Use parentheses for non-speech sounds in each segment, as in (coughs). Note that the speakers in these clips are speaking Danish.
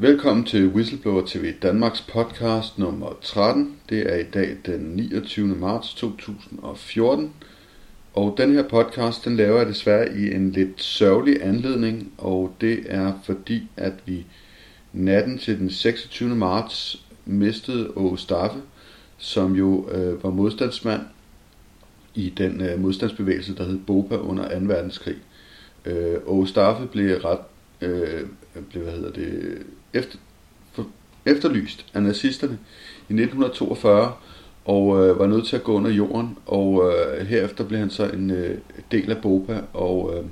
Velkommen til Whistleblower TV Danmarks podcast nummer 13. Det er i dag den 29. marts 2014. Og den her podcast, den laver jeg desværre i en lidt sørgelig anledning, og det er fordi, at vi natten til den 26. marts mistede Åge Staffe, som jo øh, var modstandsmand i den øh, modstandsbevægelse, der hed BOPA under 2. verdenskrig. Øh, Åge Staffe blev ret øh, blev, hvad hedder det, efter, for, efterlyst af nazisterne i 1942 og øh, var nødt til at gå under jorden, og øh, herefter blev han så en øh, del af BOPA, og øh,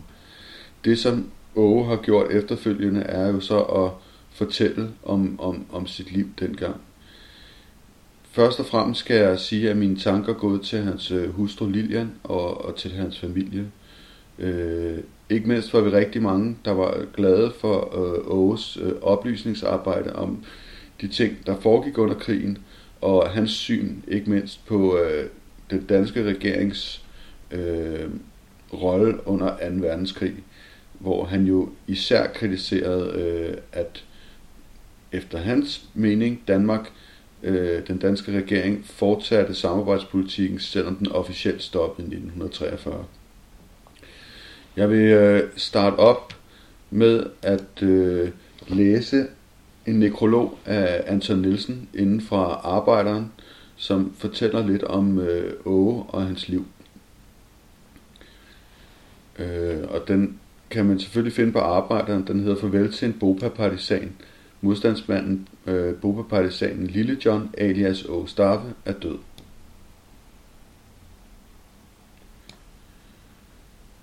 det som Åge har gjort efterfølgende er jo så at fortælle om, om, om sit liv dengang. Først og fremmest skal jeg sige, at mine tanker er gået til hans øh, hustru Lilian og, og til hans familie. Øh, ikke mindst var vi rigtig mange, der var glade for øh, Åges øh, oplysningsarbejde om de ting, der foregik under krigen, og hans syn ikke mindst på øh, den danske regerings øh, rolle under 2. verdenskrig, hvor han jo især kritiserede, øh, at efter hans mening Danmark, øh, den danske regering, fortsatte samarbejdspolitikken, selvom den officielt stoppede i 1943. Jeg vil øh, starte op med at øh, læse en nekrolog af Anton Nielsen inden fra Arbejderen, som fortæller lidt om øh, Åge og hans liv. Øh, og den kan man selvfølgelig finde på Arbejderen. Den hedder Farvel til en Bopa-partisan. Modstandsmanden øh, Bopa-partisanen Lille John alias Åge Staffe er død.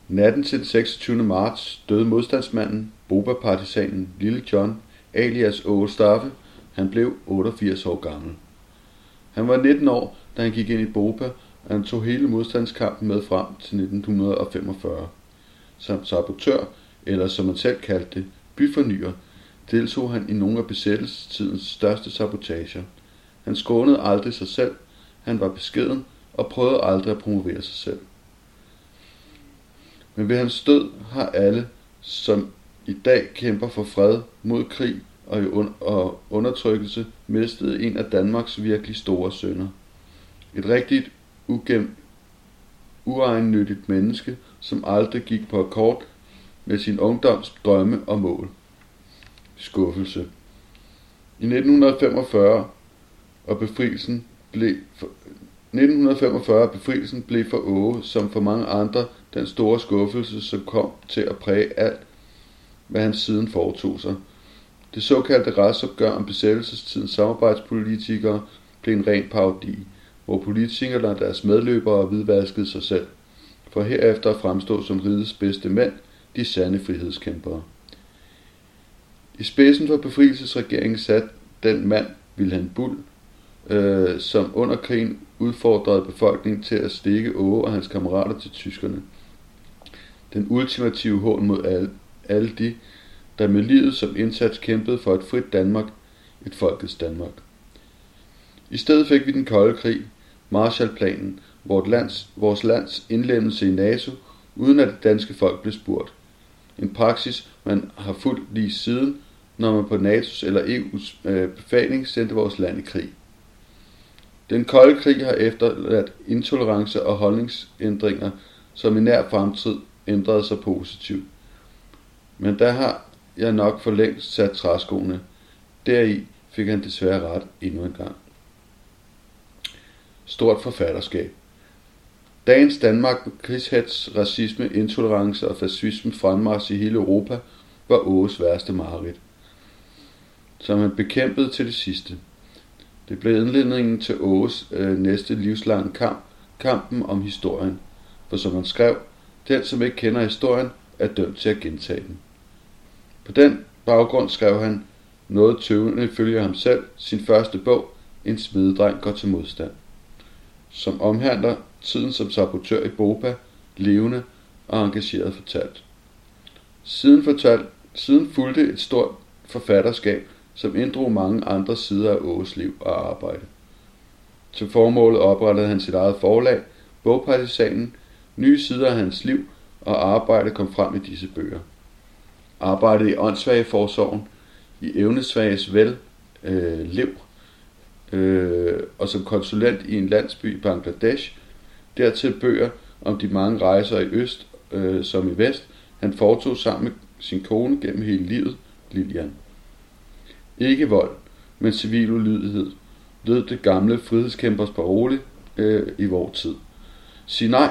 Natten til den 26. marts døde modstandsmanden, Boba-partisanen Lille John, alias Åge Staffe. Han blev 88 år gammel. Han var 19 år, da han gik ind i Boba, og han tog hele modstandskampen med frem til 1945. Som sabotør, eller som man selv kaldte det, byfornyer, deltog han i nogle af besættelsestidens største sabotager. Han skånede aldrig sig selv, han var beskeden og prøvede aldrig at promovere sig selv. Men ved hans død har alle, som i dag kæmper for fred mod krig og undertrykkelse, mistet en af Danmarks virkelig store sønner. Et rigtigt ugem, uegennyttigt menneske, som aldrig gik på akkord med sin ungdoms drømme og mål. Skuffelse. I 1945 og befrielsen blev for, 1945 befrielsen blev for Åge, som for mange andre, den store skuffelse, som kom til at præge alt, hvad han siden foretog sig. Det såkaldte retsopgør om besættelsestidens samarbejdspolitikere blev en ren parodi, hvor politikerne og deres medløbere hvidvaskede sig selv, for herefter at fremstå som rigets bedste mænd, de sande frihedskæmpere. I spidsen for befrielsesregeringen sat den mand, Wilhelm Bull, øh, som under krigen udfordrede befolkningen til at stikke Åge og hans kammerater til tyskerne. Den ultimative hån mod alle, alle de, der med livet som indsats kæmpede for et frit Danmark, et folkets Danmark. I stedet fik vi den kolde krig, Marshallplanen, vores lands, vores lands indlemmelse i NATO, uden at det danske folk blev spurgt. En praksis, man har fulgt lige siden, når man på NATO's eller EU's øh, befaling sendte vores land i krig. Den kolde krig har efterladt intolerance og holdningsændringer, som i nær fremtid ændrede sig positivt. Men der har jeg nok for længst sat træskoene. Deri fik han desværre ret endnu en gang. Stort forfatterskab. Dagens Danmark med krigshets, racisme, intolerance og fascisme fremmarsch i hele Europa var Åges værste mareridt, som han bekæmpede til det sidste. Det blev indledningen til Åges øh, næste livslange kamp, kampen om historien. For som han skrev, den som ikke kender historien, er dømt til at gentage den. På den baggrund skrev han, noget tøvende ifølge ham selv, sin første bog, En smededreng går til modstand, som omhandler tiden som sabotør i Boba, levende og engageret fortalt. Siden, fortalt, siden fulgte et stort forfatterskab, som inddrog mange andre sider af Åges liv og arbejde. Til formålet oprettede han sit eget forlag, Bogpartisanen, nye sider af hans liv og arbejde kom frem i disse bøger. Arbejdet i åndssvageforsorgen, i evnesvages vel øh, liv, øh, og som konsulent i en landsby i Bangladesh, dertil bøger om de mange rejser i øst øh, som i vest, han foretog sammen med sin kone gennem hele livet, Lilian. Ikke vold, men civil ulydighed, lød det gamle frihedskæmpers parole øh, i vor tid. Sig nej,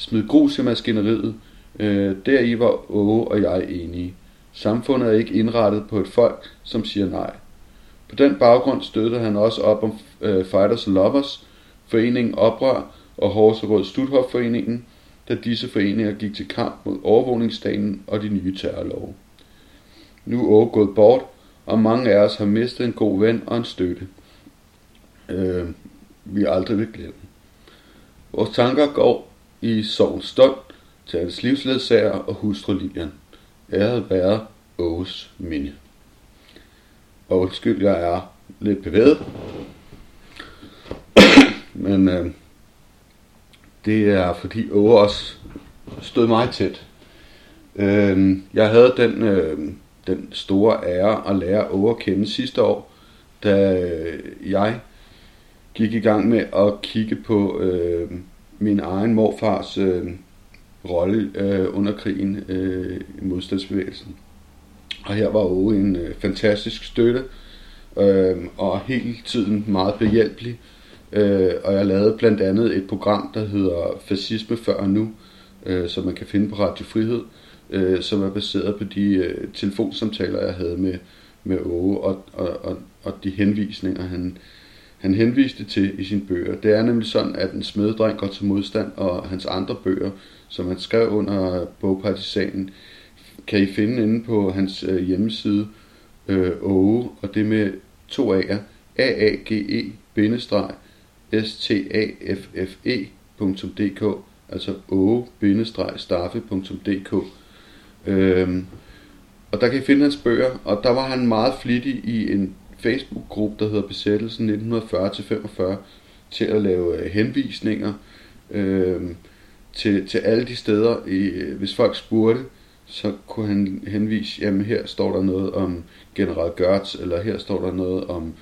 smid grus i maskineriet, øh, deri var Åge og jeg enige. Samfundet er ikke indrettet på et folk, som siger nej. På den baggrund støttede han også op om øh, Fighters Lovers, foreningen Oprør og Horserød Studhofforeningen, da disse foreninger gik til kamp mod overvågningsstaten og de nye terrorlove. Nu er Åge gået bort, og mange af os har mistet en god ven og en støtte. Øh, vi aldrig vil glemme. Vores tanker går i sovens stund til hans livsledsager og hustru Lilian. Æret være Åges minde. Og undskyld, jeg er lidt bevæget. (coughs) Men øh, det er fordi Åge også stod mig tæt. Øh, jeg havde den, øh, den store ære at lære Åge at kende sidste år, da jeg gik i gang med at kigge på øh, min egen morfars øh, rolle øh, under krigen øh, i modstandsbevægelsen. Og her var Åge en øh, fantastisk støtte, øh, og hele tiden meget behjælpelig. Øh, og jeg lavede blandt andet et program, der hedder Fascisme før og nu, øh, som man kan finde på Radio Frihed, øh, som er baseret på de øh, telefonsamtaler, jeg havde med, med Åge, og, og, og, og de henvisninger, han, han henviste til i sine bøger. Det er nemlig sådan, at en smededreng går til modstand, og hans andre bøger, som han skrev under bogpartisanen, kan I finde inde på hans øh, hjemmeside øh, Åge, og det med to A'er, a a g e s t a f f altså åge-staffe.dk. Øhm, og der kan I finde hans bøger, og der var han meget flittig i en Facebook-gruppe, der hedder Besættelsen 1940-45, til at lave øh, henvisninger øh, til, til alle de steder, i, øh, hvis folk spurgte, så kunne han henvise, jamen her står der noget om General Gertz, eller her står der noget om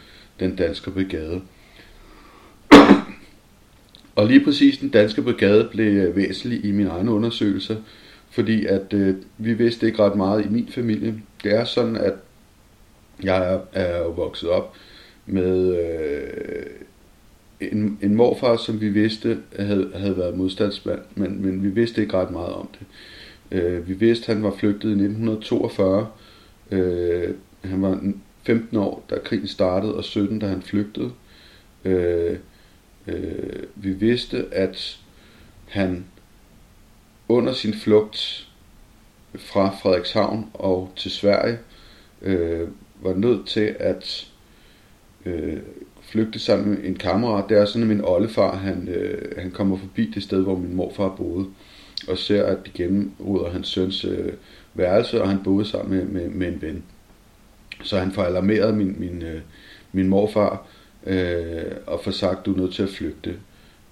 den danske brigade. Og lige præcis den danske brigade blev øh, væsentlig i min egen undersøgelse, fordi at øh, vi vidste ikke ret meget i min familie. Det er sådan, at jeg er, jo vokset op med øh, en, en morfar, som vi vidste havde, havde været modstandsmand, men, men vi vidste ikke ret meget om det. Øh, vi vidste, at han var flygtet i 1942. Øh, han var 15 år, da krigen startede, og 17, da han flygtede. Øh, øh, vi vidste, at han under sin flugt fra Frederikshavn og til Sverige øh, var nødt til at øh, flygte sammen med en kammerat. Det er sådan, at min oldefar, han, øh, han kommer forbi det sted, hvor min morfar boede, og ser, at de gennemruder hans søns øh, værelse, og han boede sammen med, med, med en ven. Så han får alarmeret min, min, øh, min morfar, øh, og får sagt, du er nødt til at flygte.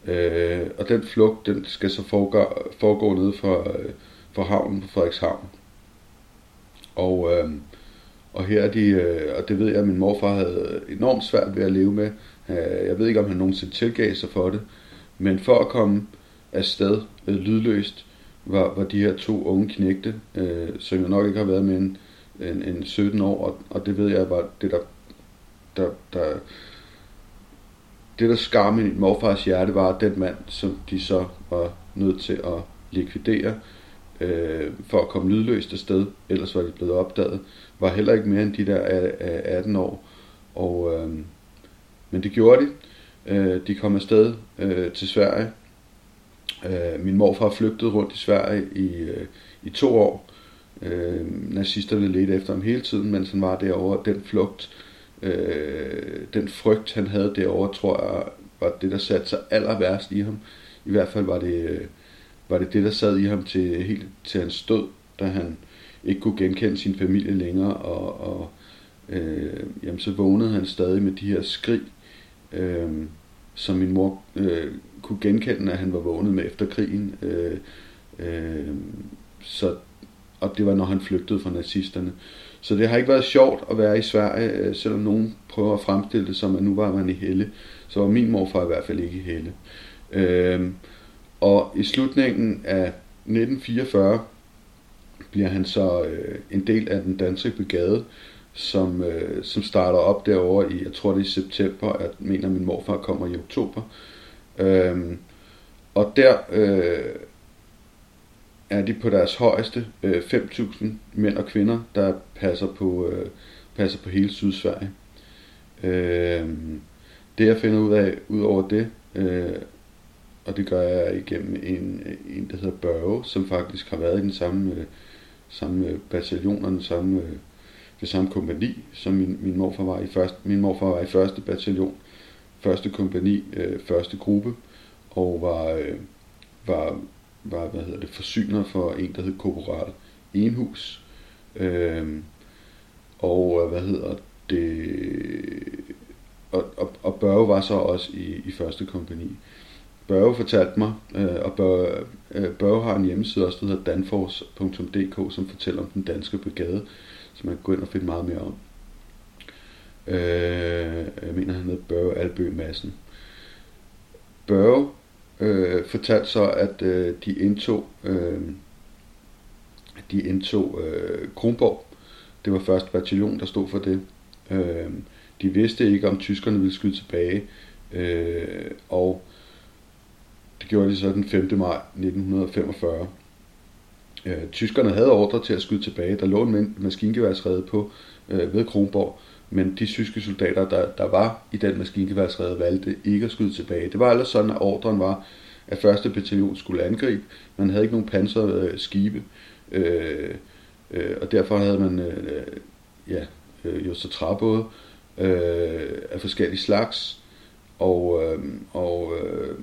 Øh, og den flugt, den skal så foregå, foregå nede for, øh, for havnen på Frederikshavn. Og øh, og her er de, øh, og det ved jeg, at min morfar havde enormt svært ved at leve med. Øh, jeg ved ikke, om han nogensinde tilgav sig for det. Men for at komme afsted øh, lydløst, var, var de her to unge knægte, øh, som jeg nok ikke har været med en, en, en 17 år, og, og det ved jeg var det, der, der, der det, der skar min morfars hjerte, var den mand, som de så var nødt til at likvidere øh, for at komme lydløst afsted, ellers var de blevet opdaget var heller ikke mere end de der 18 år. Og, øh, men det gjorde de. Øh, de kom afsted øh, til Sverige. Øh, min morfar flygtede rundt i Sverige i, øh, i to år. Øh, nazisterne ledte efter ham hele tiden, mens han var derovre. Den flugt, øh, den frygt, han havde derovre, tror jeg, var det, der satte sig aller værst i ham. I hvert fald var det, øh, var det det, der sad i ham til, helt til hans død, da han ikke kunne genkende sin familie længere, og, og øh, jamen, så vågnede han stadig med de her skrig, øh, som min mor øh, kunne genkende, at han var vågnet med efter krigen. Øh, øh, så, og det var, når han flygtede fra nazisterne. Så det har ikke været sjovt at være i Sverige, øh, selvom nogen prøver at fremstille det som, at nu var man i Helle. Så var min morfar i hvert fald ikke i Helle. Øh, og i slutningen af 1944 bliver han så øh, en del af den danske brigade, som, øh, som starter op derovre i, jeg tror det er i september, at mener min morfar kommer i oktober. Øhm, og der øh, er de på deres højeste øh, 5.000 mænd og kvinder, der passer på, øh, passer på hele Sydsverige. Øh, det jeg finder ud af, ud over det, øh, og det gør jeg igennem en, en der hedder Børge, som faktisk har været i den samme, øh, samme øh, bataljon og den samme, øh, det samme kompani, som min, min morfar var i første, min morfar var i første bataljon, første kompani, øh, første gruppe, og var, øh, var, var hvad hedder det, forsyner for en, der hed Korporal Enhus. Øh, og øh, hvad hedder det, og, og, og Børge var så også i, i første kompani. Børge fortalte mig, øh, og Børge, øh, Børge har en hjemmeside også, der hedder danforce.dk, som fortæller om den danske brigade, som man kan gå ind og finde meget mere om. Øh, jeg mener, han hedder Børge Albø Madsen. Børge øh, fortalte så, at øh, de indtog, øh, de indtog øh, Kronborg. Det var første bataljon, der stod for det. Øh, de vidste ikke, om tyskerne ville skyde tilbage, øh, og det gjorde de så den 5. maj 1945. Øh, tyskerne havde ordre til at skyde tilbage. Der lå en maskingeværsrede på øh, ved Kronborg, men de tyske soldater, der, der var i den maskingeværsrede, valgte ikke at skyde tilbage. Det var ellers sådan, at ordren var, at første bataljon skulle angribe. Man havde ikke nogen pansrede øh, skibe, øh, øh, og derfor havde man øh, ja, øh, jo så træbåde øh, af forskellige slags, og, øh, og øh,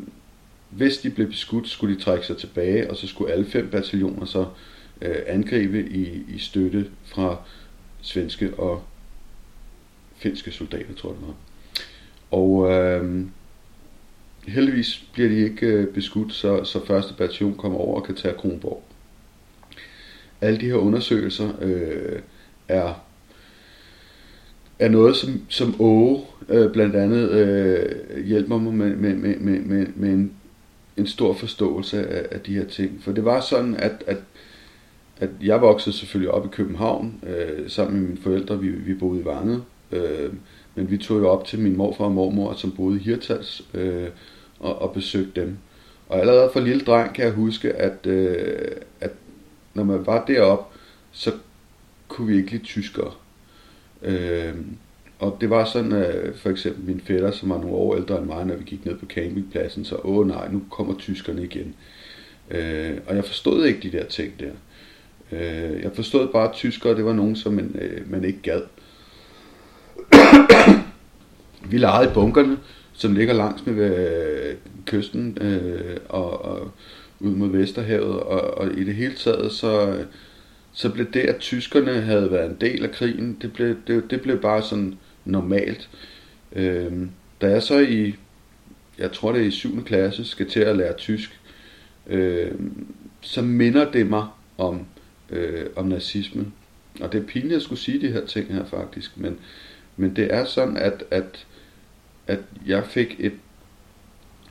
hvis de blev beskudt, skulle de trække sig tilbage, og så skulle alle fem bataljoner så øh, angribe i, i støtte fra svenske og finske soldater, tror jeg det var. Og øh, heldigvis bliver de ikke øh, beskudt, så, så første bataljon kommer over og kan tage Kronborg. Alle de her undersøgelser øh, er er noget, som, som Åge øh, blandt andet øh, hjælper mig med, med, med, med, med, med en, en stor forståelse af, af de her ting. For det var sådan, at, at, at jeg voksede selvfølgelig op i København øh, sammen med mine forældre. Vi, vi boede i Vanget. Øh, men vi tog jo op til min morfar og mormor, som boede i Hirtals, øh, og, og besøgte dem. Og allerede for lille dreng kan jeg huske, at, øh, at når man var deroppe, så kunne vi ikke lide tyskere. Øh, og det var sådan, at for eksempel min fætter, som var nogle år ældre end mig, når vi gik ned på campingpladsen, så åh nej, nu kommer tyskerne igen. Øh, og jeg forstod ikke de der ting der. Øh, jeg forstod bare, at tyskere, det var nogen, som man, øh, man ikke gad. vi legede i bunkerne, som ligger langs med øh, kysten øh, og, og ud mod Vesterhavet, og, og i det hele taget, så, så blev det, at tyskerne havde været en del af krigen, det blev, det, det blev bare sådan normalt. Øh, da jeg så i, jeg tror det er i 7. klasse, skal til at lære tysk, øh, så minder det mig om, øh, om nazismen. Og det er pinligt at skulle sige de her ting her faktisk, men, men det er sådan, at, at, at jeg fik et,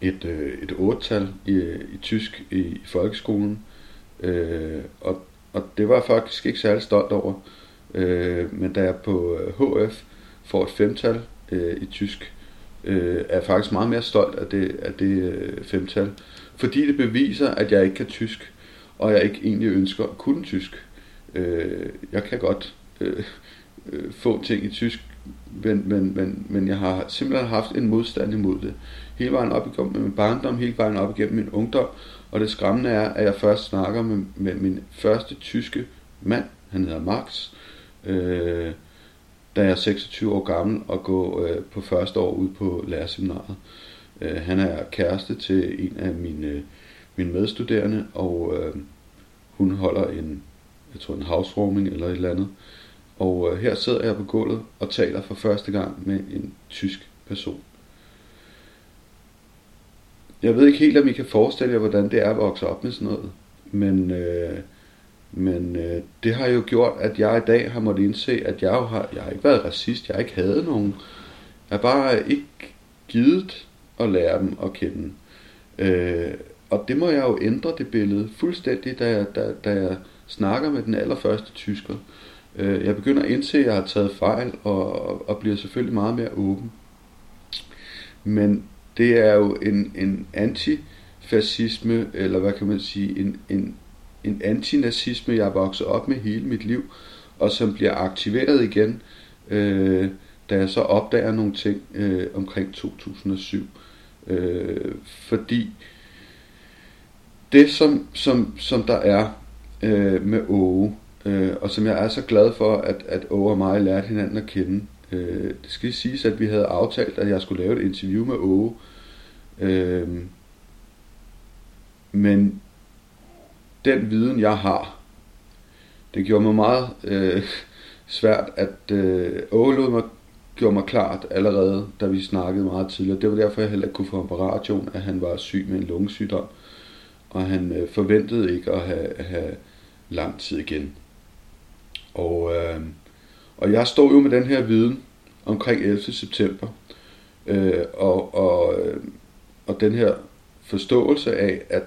et, øh, et 8-tal i, i tysk i, i folkeskolen, øh, og og det var jeg faktisk ikke særlig stolt over. Øh, men da jeg på HF øh, får et femtal øh, i tysk, øh, er faktisk meget mere stolt af det, af det øh, femtal. Fordi det beviser, at jeg ikke kan tysk, og jeg ikke egentlig ønsker at kunne tysk. Øh, jeg kan godt øh, øh, få ting i tysk, men, men, men, men jeg har simpelthen haft en modstand imod det. Hele vejen op igennem min barndom, hele vejen op igennem min ungdom, og det skræmmende er, at jeg først snakker med, med min første tyske mand, han hedder Max, øh, da jeg er 26 år gammel og gå øh, på første år ud på lærerseminaret. Øh, han er kæreste til en af mine, øh, mine medstuderende, og øh, hun holder en, jeg tror en housewarming eller et eller andet. Og øh, her sidder jeg på gulvet og taler for første gang med en tysk person. Jeg ved ikke helt, om I kan forestille jer, hvordan det er at vokse op med sådan noget. Men, øh, men øh, det har jo gjort, at jeg i dag har måttet indse, at jeg jo har, jeg har ikke været racist, jeg har ikke havde nogen. Jeg har bare ikke givet at lære dem at kende. Øh, og det må jeg jo ændre det billede fuldstændig, da jeg, da, da jeg snakker med den allerførste tysker. Øh, jeg begynder at indse, at jeg har taget fejl, og, og bliver selvfølgelig meget mere åben. Men det er jo en, en antifascisme, eller hvad kan man sige, en, en, en antinazisme, jeg er vokset op med hele mit liv, og som bliver aktiveret igen, øh, da jeg så opdager nogle ting øh, omkring 2007. Øh, fordi det, som, som, som der er øh, med Åge, øh, og som jeg er så glad for, at, at Åge og mig lærte hinanden at kende, øh, det skal siges, at vi havde aftalt, at jeg skulle lave et interview med Åge, øh, men den viden, jeg har, det gjorde mig meget øh, svært, at øh, overlod mig, gjorde mig klart allerede, da vi snakkede meget tidligere. Det var derfor, jeg heller ikke kunne få ham på radioen, at han var syg med en lungesygdom og han øh, forventede ikke at have, have lang tid igen. Og, øh, og jeg stod jo med den her viden omkring 11. september, øh, og, og, øh, og den her forståelse af, at,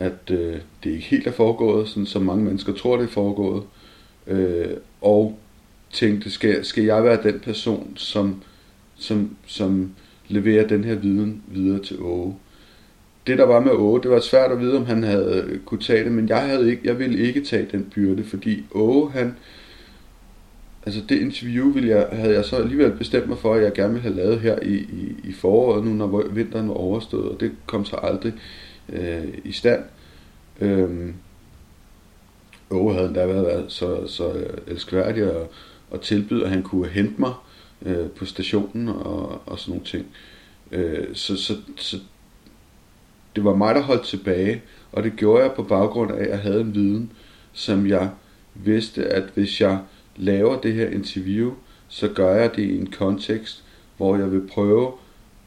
at øh, det ikke helt er foregået, sådan som mange mennesker tror, det er foregået, øh, og tænkte, skal, skal jeg være den person, som, som, som leverer den her viden videre til Åge? det der var med Åge, det var svært at vide, om han havde kunne tage det, men jeg, havde ikke, jeg ville ikke tage den byrde, fordi Åge, han, altså det interview ville jeg, havde jeg så alligevel bestemt mig for, at jeg gerne ville have lavet her i, i, i foråret, nu når vinteren var overstået, og det kom så aldrig øh, øh, i stand. Øh, Åge havde endda været så, så elskværdig og, og tilbyde, at han kunne hente mig øh, på stationen og, og sådan nogle ting. Øh, så, så, så det var mig, der holdt tilbage, og det gjorde jeg på baggrund af, at jeg havde en viden, som jeg vidste, at hvis jeg laver det her interview, så gør jeg det i en kontekst, hvor jeg vil prøve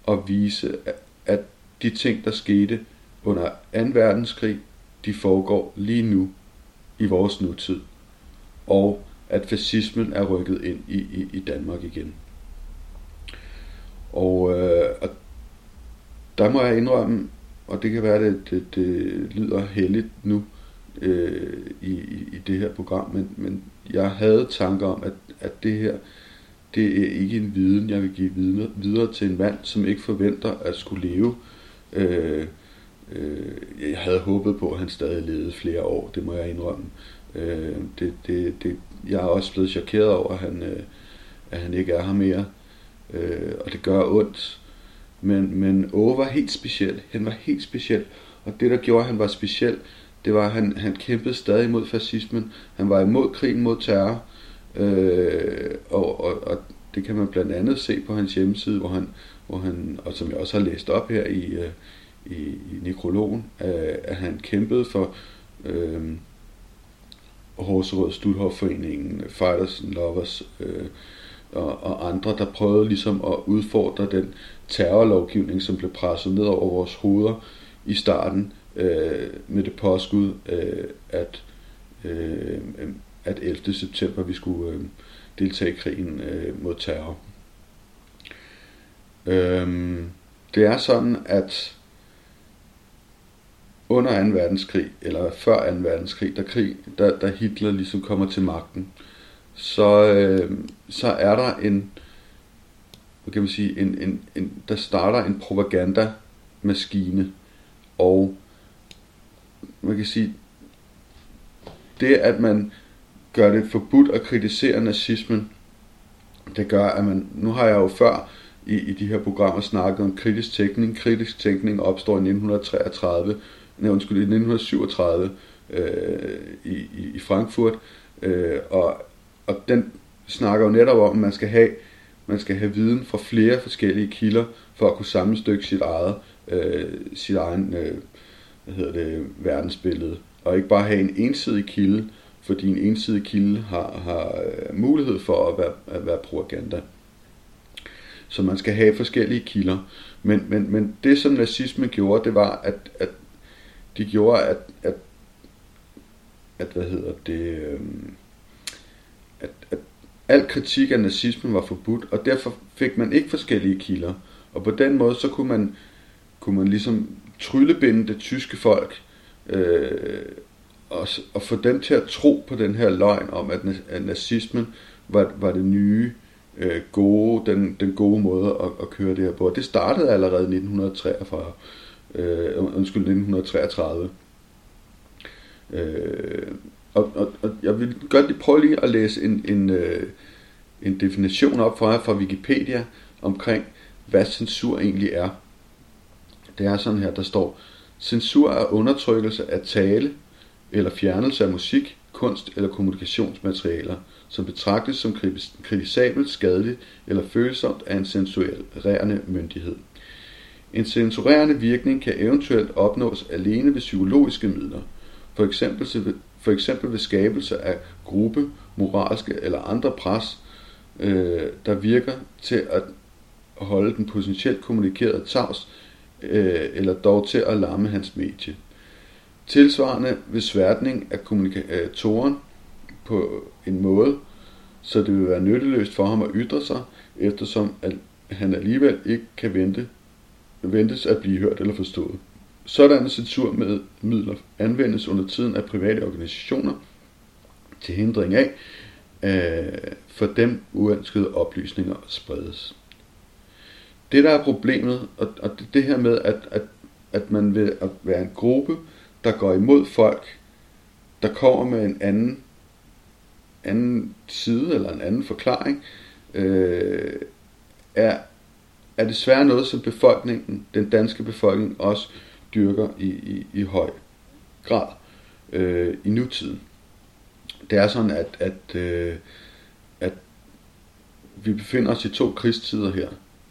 at vise, at de ting, der skete under 2. verdenskrig, de foregår lige nu i vores nutid. Og at fascismen er rykket ind i, i, i Danmark igen. Og, øh, og der må jeg indrømme, og det kan være, at det, det, det lyder heldigt nu øh, i, i, det her program, men, men jeg havde tanker om, at, at det her, det er ikke en viden, jeg vil give videre, videre til en mand, som ikke forventer at skulle leve. Øh, øh, jeg havde håbet på, at han stadig levede flere år, det må jeg indrømme. Øh, det, det, det, jeg er også blevet chokeret over, at han, øh, at han ikke er her mere. Øh, og det gør ondt. Men, men Åge var helt speciel. Han var helt speciel. Og det, der gjorde, at han var speciel, det var, at han, han kæmpede stadig mod fascismen. Han var imod krigen mod terror. Øh, og, og, og det kan man blandt andet se på hans hjemmeside, hvor han, hvor han og som jeg også har læst op her i, øh, i, i nekrologen, at, at han kæmpede for øh, Horserød Studhofforeningen, Fighters and Lovers, øh, og, og andre, der prøvede ligesom at udfordre den terrorlovgivning, som blev presset ned over vores hoveder i starten øh, med det påskud, øh, at, øh, at 11. september vi skulle øh, deltage i krigen øh, mod terror. Øh, det er sådan, at under 2. verdenskrig, eller før 2. verdenskrig, der, krig, der, der Hitler ligesom kommer til magten, så, øh, så er der en, hvad kan man sige, en, en, en, der starter en propagandamaskine, og man kan sige, det at man gør det forbudt at kritisere nazismen, det gør, at man, nu har jeg jo før i, i de her programmer snakket om kritisk tænkning. Kritisk tænkning opstår i 1933, nej, undskyld, i 1937 øh, i, i, i Frankfurt, øh, og og den snakker jo netop om, at man skal have, man skal have viden fra flere forskellige kilder, for at kunne sammenstykke sit eget, øh, sit egen, øh, hvad hedder det, verdensbillede. Og ikke bare have en ensidig kilde, fordi en ensidig kilde har, har øh, mulighed for at være, at være propaganda. Så man skal have forskellige kilder. Men, men, men det, som nazismen gjorde, det var, at, at de gjorde, at, at at hvad hedder det, øh, at, at al kritik af nazismen var forbudt, og derfor fik man ikke forskellige kilder. Og på den måde, så kunne man, kunne man ligesom tryllebinde det tyske folk, øh, og, og få dem til at tro på den her løgn om, at, at nazismen var, var det nye, øh, gode, den, den gode måde at, at køre det her på. Og det startede allerede i 1943, øh, undskyld, 1933. Øh, og, og, og jeg vil godt lige prøve lige at læse en, en, øh, en definition op for jer fra Wikipedia omkring, hvad censur egentlig er. Det er sådan her, der står, censur er undertrykkelse af tale eller fjernelse af musik, kunst eller kommunikationsmaterialer, som betragtes som kritisabelt, skadeligt eller følsomt af en censurerende myndighed. En censurerende virkning kan eventuelt opnås alene ved psykologiske midler, for eksempel, for eksempel ved skabelse af gruppe, moralske eller andre pres, øh, der virker til at holde den potentielt kommunikerede tavs, øh, eller dog til at lamme hans medie. Tilsvarende ved sværtning af kommunikatoren på en måde, så det vil være nytteløst for ham at ytre sig, eftersom at han alligevel ikke kan vente, ventes at blive hørt eller forstået. Sådanne censurmidler anvendes under tiden af private organisationer til hindring af, øh, for dem uønskede oplysninger spredes. Det der er problemet, og, og det, det her med, at, at, at man vil at være en gruppe, der går imod folk, der kommer med en anden, anden side eller en anden forklaring, øh, er, er desværre noget, som befolkningen, den danske befolkning også dyrker i, i, i høj grad øh, i nutiden. Det er sådan, at, at, øh, at vi befinder os i to krigstider her,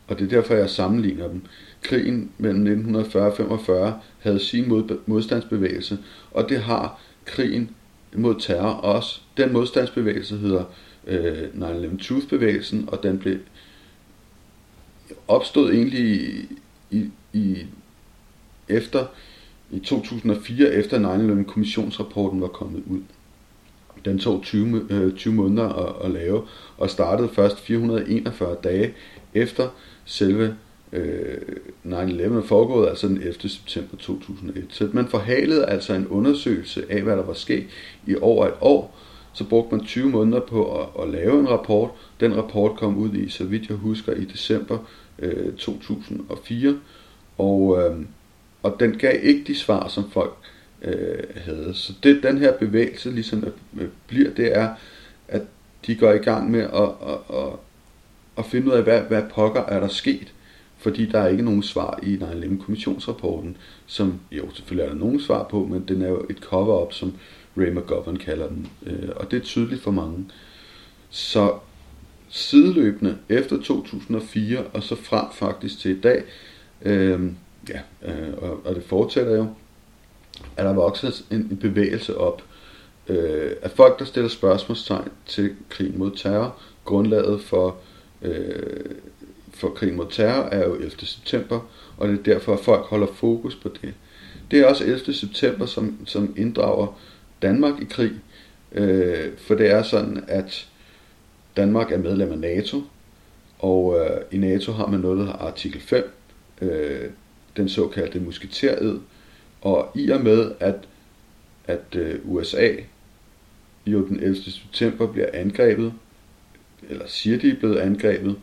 og det er derfor, jeg sammenligner dem. Krigen mellem 1940 og 45 havde sin mod, modstandsbevægelse, og det har krigen mod terror også. Den modstandsbevægelse hedder øh, 9-11 Truth-bevægelsen, og den blev opstod egentlig i, i, i efter i 2004, efter 9-11 kommissionsrapporten var kommet ud. Den tog 20, øh, 20 måneder at, at lave, og startede først 441 dage efter selve øh, 9-11 er foregået, altså den 11. september 2001. Så man forhalede altså en undersøgelse af, hvad der var sket i over et år. Så brugte man 20 måneder på at, at lave en rapport. Den rapport kom ud i, så vidt jeg husker, i december øh, 2004. Og, øh, og den gav ikke de svar, som folk øh, havde. Så det den her bevægelse ligesom øh, øh, bliver, det er, at de går i gang med at, at, at, at finde ud af, hvad, hvad pokker er der sket fordi der er ikke nogen svar i 9 kommissionsrapporten, som jo selvfølgelig er der nogen svar på, men den er jo et cover-up, som Ray McGovern kalder den, øh, og det er tydeligt for mange. Så sideløbende efter 2004 og så frem faktisk til i dag, øh, ja, øh, og, og det fortsætter jo, at der vokset en, en bevægelse op øh, af folk, der stiller spørgsmålstegn til krig mod terror, grundlaget for øh, for krigen mod terror er jo 11. september, og det er derfor, at folk holder fokus på det. Det er også 11. september, som, som inddrager Danmark i krig, øh, for det er sådan, at Danmark er medlem af NATO, og øh, i NATO har man noget, der hedder artikel 5, øh, den såkaldte musketered, og i og med, at, at øh, USA jo den 11. september bliver angrebet, eller siger de er blevet angrebet,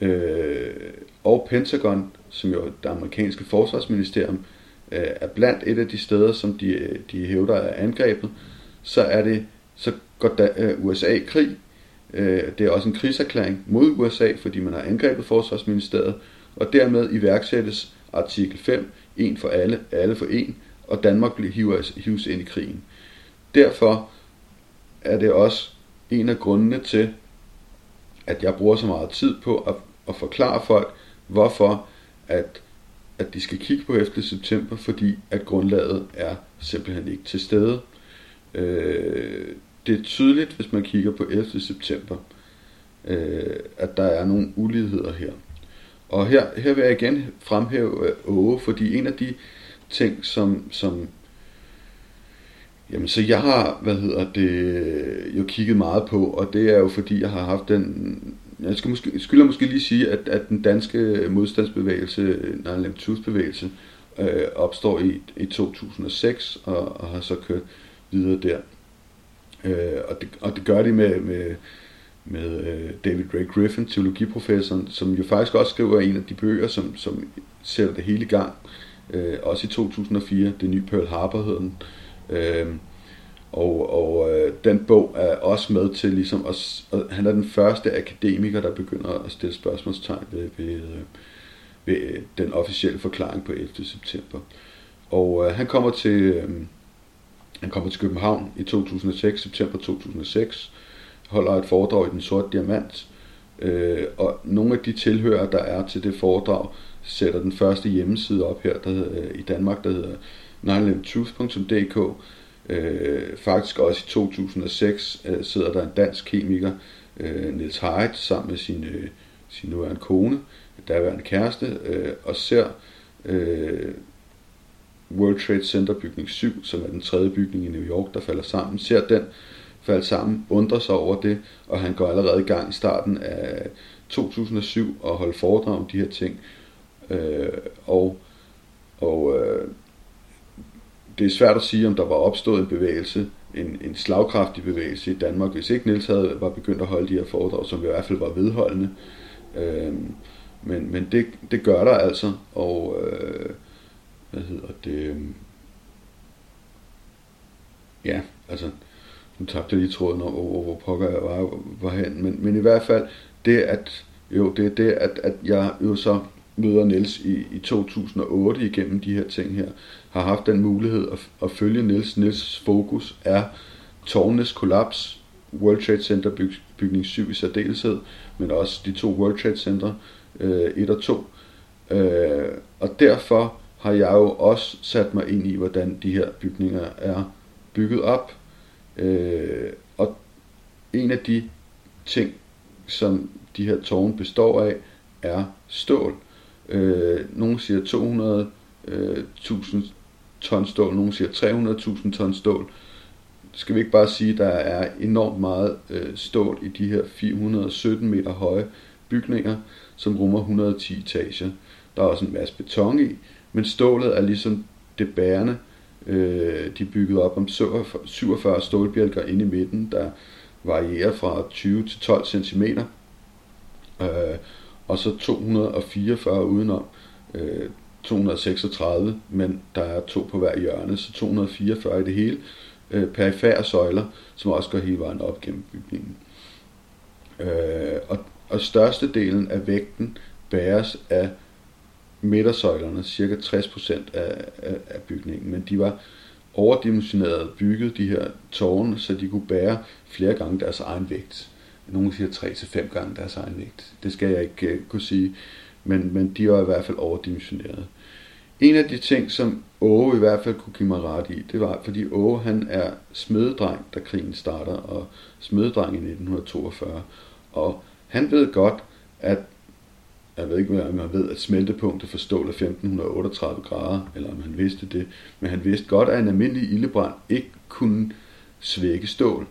øh, og Pentagon, som jo er det amerikanske forsvarsministerium, øh, er blandt et af de steder, som de, de hævder er angrebet, så er det så går da, øh, USA i krig. Øh, det er også en krigserklæring mod USA, fordi man har angrebet forsvarsministeriet, og dermed iværksættes artikel 5, en for alle, alle for en, og Danmark bliver hives, hives ind i krigen. Derfor er det også en af grundene til, at jeg bruger så meget tid på at, at forklare folk, hvorfor at, at de skal kigge på 11. september, fordi at grundlaget er simpelthen ikke til stede. Øh, det er tydeligt, hvis man kigger på 11. september, øh, at der er nogle uligheder her. Og her, her vil jeg igen fremhæve øh, Åge, fordi en af de ting, som, som Jamen, så jeg har, hvad hedder det, jo kigget meget på, og det er jo fordi, jeg har haft den, jeg skal måske, skylder måske lige sige, at, at den danske modstandsbevægelse, Nine Truth bevægelse, øh, opstår i, i 2006, og, og har så kørt videre der. Øh, og, det, og det gør de med, med, med øh, David Ray Griffin, teologiprofessoren, som jo faktisk også skriver en af de bøger, som, som sætter det hele i gang. Øh, også i 2004, det nye Pearl Harbor hedder den. Øh, og, og øh, den bog er også med til ligesom at, at han er den første akademiker, der begynder at stille spørgsmålstegn ved, ved, øh, ved øh, den officielle forklaring på 11. september. Og øh, han kommer til øh, han kommer til København i 2006, september 2006, holder et foredrag i Den Sorte Diamant, øh, og nogle af de tilhører, der er til det foredrag, sætter den første hjemmeside op her der hedder, øh, i Danmark, der hedder 911truth.dk. Øh, faktisk også i 2006 øh, sidder der en dansk kemiker, øh, Niels Heidt, sammen med sin, øh, sin nuværende kone, daværende kæreste, øh, og ser øh, World Trade Center bygning 7, som er den tredje bygning i New York, der falder sammen, ser den falde sammen, undrer sig over det, og han går allerede i gang i starten af 2007 og holder foredrag om de her ting. Øh, og og øh, det er svært at sige, om der var opstået en bevægelse, en, en slagkraftig bevægelse i Danmark, hvis ikke Niels havde var begyndt at holde de her foredrag, som i hvert fald var vedholdende. Øh, men men det, det gør der altså, og øh, hvad hedder det? Øhm, ja, altså, nu tabte jeg lige tråden om, hvor, hvor pokker jeg var, var hen, men, men i hvert fald, det at, jo, det er det, at, at jeg jo så møder Niels i, i 2008 igennem de her ting her, har haft den mulighed at, at følge Niels. Niels fokus er tårnenes kollaps, World Trade Center byg, bygning 7 i særdeleshed, men også de to World Trade Center øh, 1 og 2. Øh, og derfor har jeg jo også sat mig ind i, hvordan de her bygninger er bygget op. Øh, og en af de ting, som de her tårne består af, er stål. Øh, nogle siger 200.000 øh, ton stål, nogle siger 300.000 ton stål. Skal vi ikke bare sige, at der er enormt meget øh, stål i de her 417 meter høje bygninger, som rummer 110 etager. Der er også en masse beton i, men stålet er ligesom det bærende. Øh, de er bygget op om 47 stålbjælker inde i midten, der varierer fra 20 til 12 cm. Øh, og så 244 udenom. Øh, 236, men der er to på hver hjørne, så 244 i det hele. Øh, perifære søjler, som også går hele vejen op gennem bygningen. Øh, og, og størstedelen af vægten bæres af midtersøjlerne, cirka 60% af, af, af bygningen, men de var overdimensioneret bygget, de her tårne, så de kunne bære flere gange deres egen vægt. Nogle siger 3-5 gange deres egen vægt. Det skal jeg ikke uh, kunne sige, men, men de var i hvert fald overdimensioneret. En af de ting, som Åge i hvert fald kunne give mig ret i, det var, fordi Åge han er smededreng, da krigen starter, og smededreng i 1942. Og han ved godt, at jeg ved ikke, om han ved, at smeltepunktet for stål er 1538 grader, eller om han vidste det, men han vidste godt, at en almindelig ildebrand ikke kunne svække stål.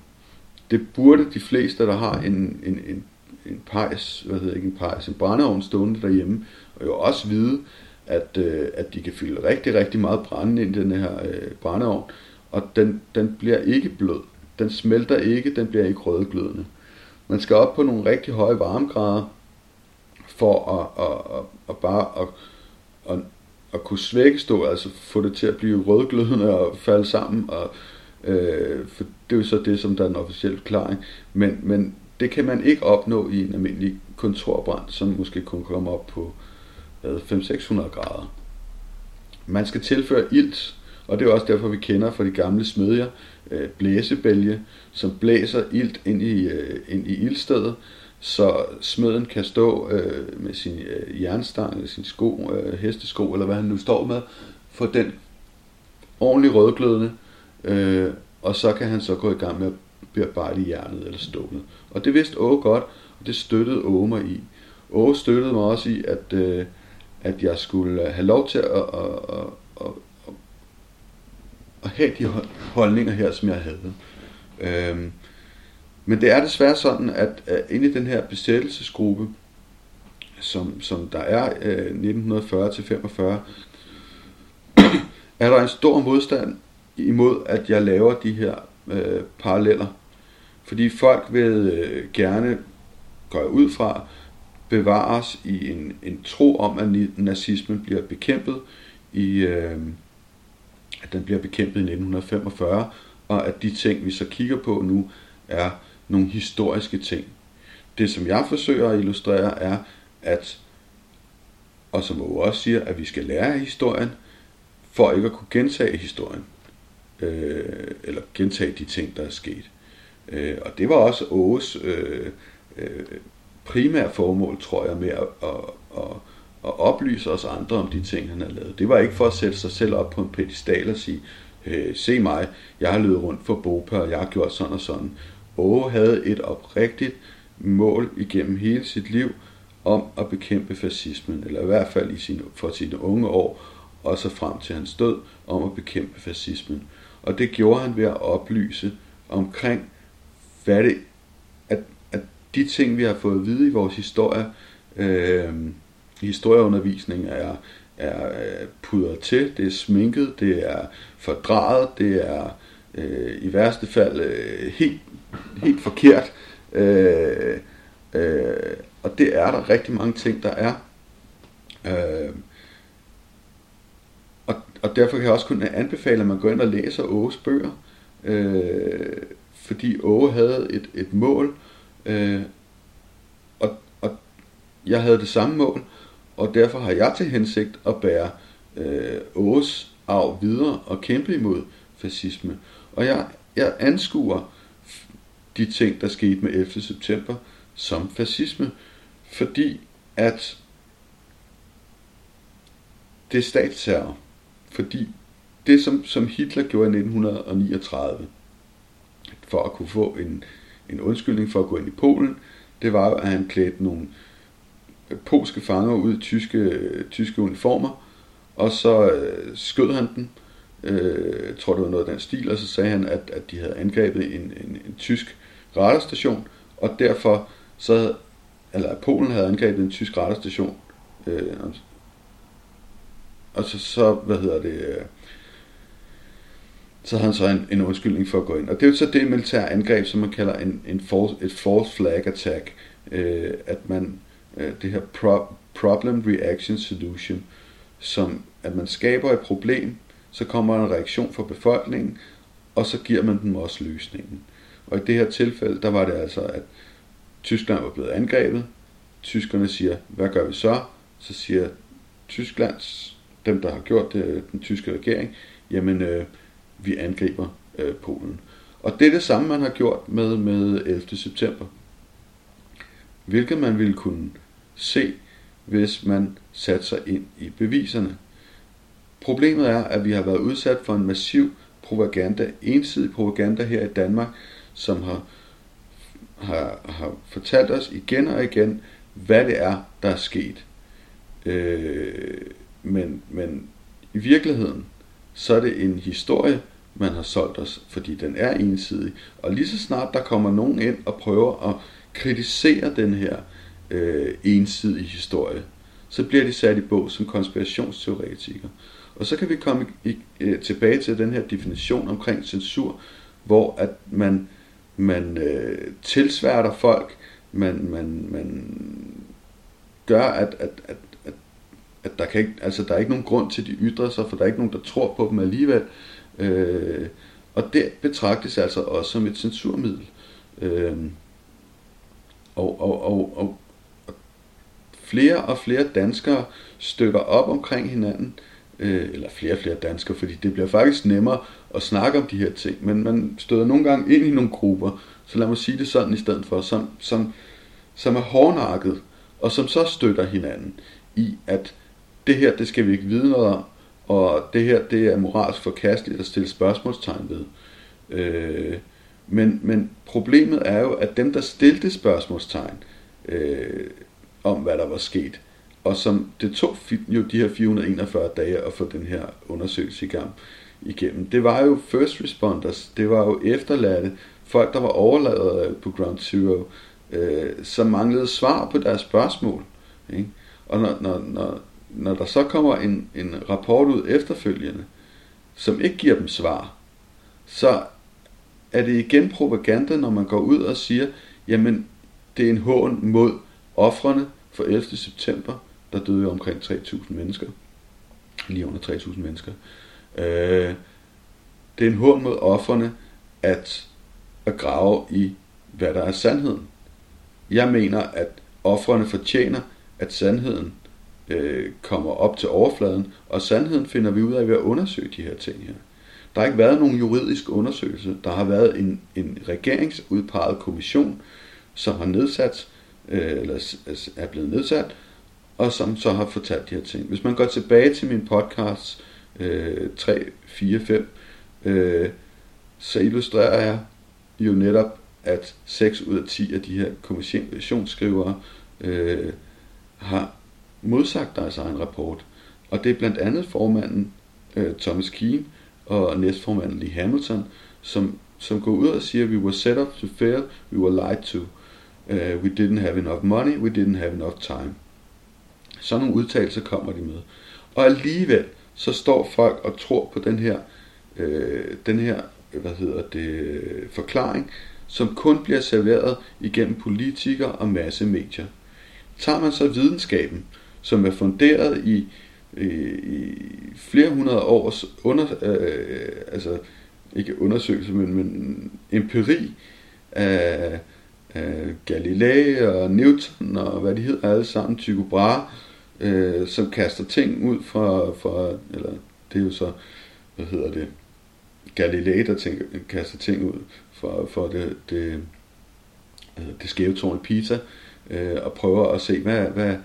Det burde de fleste, der har en, en, en, en pejs, hvad hedder ikke en pejs, en brændeovn stående derhjemme, og jo også vide, at, øh, at de kan fylde rigtig, rigtig meget brænde ind i den her øh, brændeovn, og den, den bliver ikke blød. Den smelter ikke, den bliver ikke rødglødende. Man skal op på nogle rigtig høje varmegrader, for at, at, at, at bare at, at, at kunne svække stå, altså få det til at blive rødglødende og falde sammen, og, øh, for det er jo så det, som der er en officiel forklaring. Men, men det kan man ikke opnå i en almindelig kontorbrand, som måske kun kommer op på 500-600 grader. Man skal tilføre ilt, og det er også derfor, vi kender fra de gamle smedjer øh, blæsebælge, som blæser ilt ind i, øh, ind i ildstedet, så smeden kan stå øh, med sin øh, jernstang, eller sin sko, øh, hestesko, eller hvad han nu står med, for den ordentlig rødglødende, øh, og så kan han så gå i gang med at bearbejde jernet eller stålet. Og det vidste Åge godt, og det støttede Åge mig i. Åge støttede mig også i, at, øh, at jeg skulle have lov til at, at, at, at, at have de holdninger her, som jeg havde. Øh, men det er desværre sådan, at, uh, inde i den her besættelsesgruppe, som, som der er eh, uh, 1940-45, er der en stor modstand imod, at jeg laver de her uh, paralleller. Fordi folk vil uh, gerne, gå ud fra, bevares i en, en tro om, at nazismen bliver bekæmpet i, øh, at den bliver bekæmpet i 1945, og at de ting, vi så kigger på nu, er nogle historiske ting. Det, som jeg forsøger at illustrere, er, at, og som Åge også siger, at vi skal lære af historien, for ikke at kunne gentage historien, øh, eller gentage de ting, der er sket. Øh, og det var også Åges øh, øh, primære formål, tror jeg, med at, at, at, at oplyse os andre om de ting, han har lavet. Det var ikke for at sætte sig selv op på en pedestal og sige, øh, se mig, jeg har løbet rundt for Bopa, og jeg har gjort sådan og sådan. Åge havde et oprigtigt mål igennem hele sit liv om at bekæmpe fascismen, eller i hvert fald i sine, for sine unge år, og så frem til hans død, om at bekæmpe fascismen. Og det gjorde han ved at oplyse omkring, hvad det, at, at de ting, vi har fået at vide i vores historie, øh, historieundervisning er, er øh, pudret til, det er sminket, det er fordrejet, det er øh, i værste fald øh, helt, helt forkert. Øh, øh, og det er der rigtig mange ting, der er. Øh, og, og derfor kan jeg også kun anbefale, at man går ind og læser Åges bøger. Øh, fordi Åge havde et, et mål, øh, og, og jeg havde det samme mål, og derfor har jeg til hensigt at bære øh, Åges arv videre og kæmpe imod fascisme. Og jeg, jeg anskuer de ting, der skete med 11. september, som fascisme, fordi at det er statsterror. Fordi det, som, som Hitler gjorde i 1939, for at kunne få en, en undskyldning for at gå ind i Polen, det var at han klædte nogle polske fanger ud i tyske, tyske uniformer, og så øh, skød han den, øh, jeg tror det var noget af den stil, og så sagde han, at, at de havde angrebet en, en, en tysk radarstation, og derfor så, eller Polen havde angrebet en tysk radarstation, øh, og så, så, hvad hedder det, øh, så havde han så en, en undskyldning for at gå ind. Og det er jo så det militære angreb, som man kalder en, en false, et false flag attack, øh, at man, øh, det her pro, problem reaction solution, som at man skaber et problem, så kommer en reaktion fra befolkningen, og så giver man dem også løsningen. Og i det her tilfælde, der var det altså, at Tyskland var blevet angrebet. Tyskerne siger, hvad gør vi så? Så siger Tysklands, dem der har gjort det, øh, den tyske regering, jamen øh, vi angriber øh, Polen. Og det er det samme, man har gjort med, med 11. september. Hvilket man ville kunne se, hvis man satte sig ind i beviserne. Problemet er, at vi har været udsat for en massiv propaganda, ensidig propaganda her i Danmark, som har, har, har fortalt os igen og igen, hvad det er, der er sket. Øh, men, men i virkeligheden, så er det en historie, man har solgt os, fordi den er ensidig. Og lige så snart der kommer nogen ind og prøver at kritisere den her øh, ensidige historie, så bliver de sat i bog som konspirationsteoretikere. Og så kan vi komme i, i, øh, tilbage til den her definition omkring censur, hvor at man, man øh, tilsværter folk, man, man, man gør, at, at, at, at, at der, kan ikke, altså, der er ikke nogen grund til, at de ytrer sig, for der er ikke nogen, der tror på dem alligevel. Øh, og det betragtes altså også som et censurmiddel. Øh, og, og, og, og, og flere og flere danskere støtter op omkring hinanden, øh, eller flere og flere danskere, fordi det bliver faktisk nemmere at snakke om de her ting, men man støder nogle gange ind i nogle grupper, så lad mig sige det sådan i stedet for, som, som, som er hårdnakket, og som så støtter hinanden i, at det her, det skal vi ikke vide noget om, og det her, det er moralsk forkasteligt at stille spørgsmålstegn ved. Øh, men, men problemet er jo, at dem, der stillede spørgsmålstegn øh, om, hvad der var sket, og som det tog jo de her 441 dage at få den her undersøgelse i gang, igennem. Det var jo first responders, det var jo efterladte, folk der var overladet øh, på Ground Zero, øh, som manglede svar på deres spørgsmål. Ikke? Og når, når, når, når der så kommer en, en rapport ud efterfølgende, som ikke giver dem svar, så er det igen propaganda, når man går ud og siger, jamen det er en hån mod offrene for 11. september, der døde omkring 3.000 mennesker. Lige under 3.000 mennesker. Øh, Øh, det er en hån mod offerne at, at grave i, hvad der er sandheden. Jeg mener, at offerne fortjener, at sandheden øh, kommer op til overfladen, og sandheden finder vi ud af ved at undersøge de her ting her. Der har ikke været nogen juridisk undersøgelse. Der har været en, en regeringsudpeget kommission, som har nedsat, øh, eller er blevet nedsat, og som så har fortalt de her ting. Hvis man går tilbage til min podcast øh, 3, 4, 5, øh, så illustrerer jeg jo netop, at 6 ud af 10 af de her kommissionsskrivere øh, har modsagt deres egen rapport. Og det er blandt andet formanden øh, Thomas Keane og næstformanden Lee Hamilton, som, som går ud og siger, we were set up to fail, we were lied to, uh, we didn't have enough money, we didn't have enough time. Sådan nogle udtalelser kommer de med. Og alligevel, så står folk og tror på den her, øh, den her hvad hedder det, forklaring, som kun bliver serveret igennem politikere og masse medier. Tager man så videnskaben, som er funderet i, i, i flere hundrede års under, øh, altså ikke undersøgelse, men, men empiri af, af Galilei og Newton og hvad de hedder alle sammen, Tycho Brahe, øh, som kaster ting ud fra, fra, eller det er jo så, hvad hedder det, Galilei, der tænker, kaster ting ud fra, fra det, det, det skæve tårn i Pisa, øh, og prøver at se, hvad, hvad,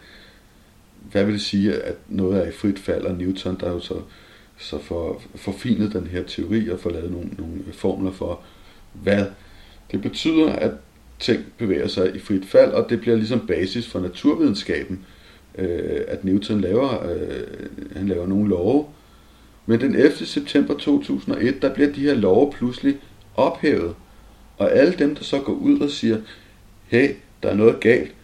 hvad vil det sige, at noget er i frit fald, og Newton, der jo så, så for, forfinet den her teori og får lavet nogle, nogle formler for, hvad det betyder, at ting bevæger sig i frit fald, og det bliver ligesom basis for naturvidenskaben, øh, øh, at Newton laver, øh, han laver nogle love. Men den 11. september 2001, der bliver de her love pludselig ophævet. Og alle dem, der så går ud og siger, hey, der er noget galt,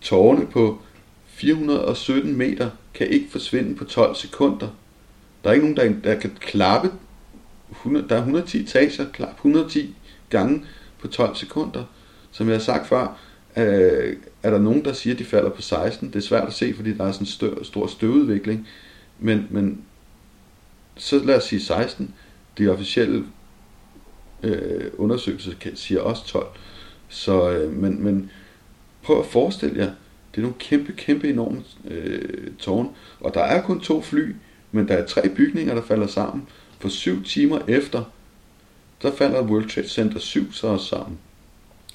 tårne på 417 meter kan ikke forsvinde på 12 sekunder. Der er ikke nogen, der, der kan klappe, 100, der er 110 etager, klap 110 gange på 12 sekunder. Som jeg har sagt før, øh, er der nogen, der siger, at de falder på 16. Det er svært at se, fordi der er sådan en stør, stor støvudvikling. Men, men så lad os sige 16. De officielle øh, undersøgelser siger også 12. Så, øh, men, men prøv at forestille jer, det er nogle kæmpe, kæmpe enorme øh, tårne. Og der er kun to fly, men der er tre bygninger, der falder sammen. For syv timer efter, der falder World Trade Center 7 så også sammen.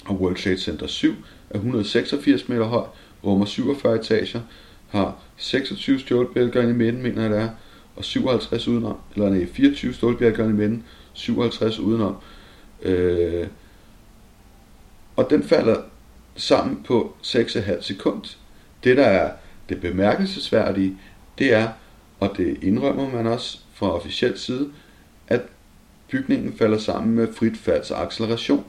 Og World Trade Center 7 er 186 meter høj, rummer 47 etager, har 26 stålbjælker i midten, mener jeg det er, og 57 udenom, eller nej, 24 stålbjælker i midten, 57 udenom. Øh, og den falder sammen på 6,5 sekund. Det, der er det bemærkelsesværdige, det er, og det indrømmer man også fra officiel side, at bygningen falder sammen med frit falds acceleration.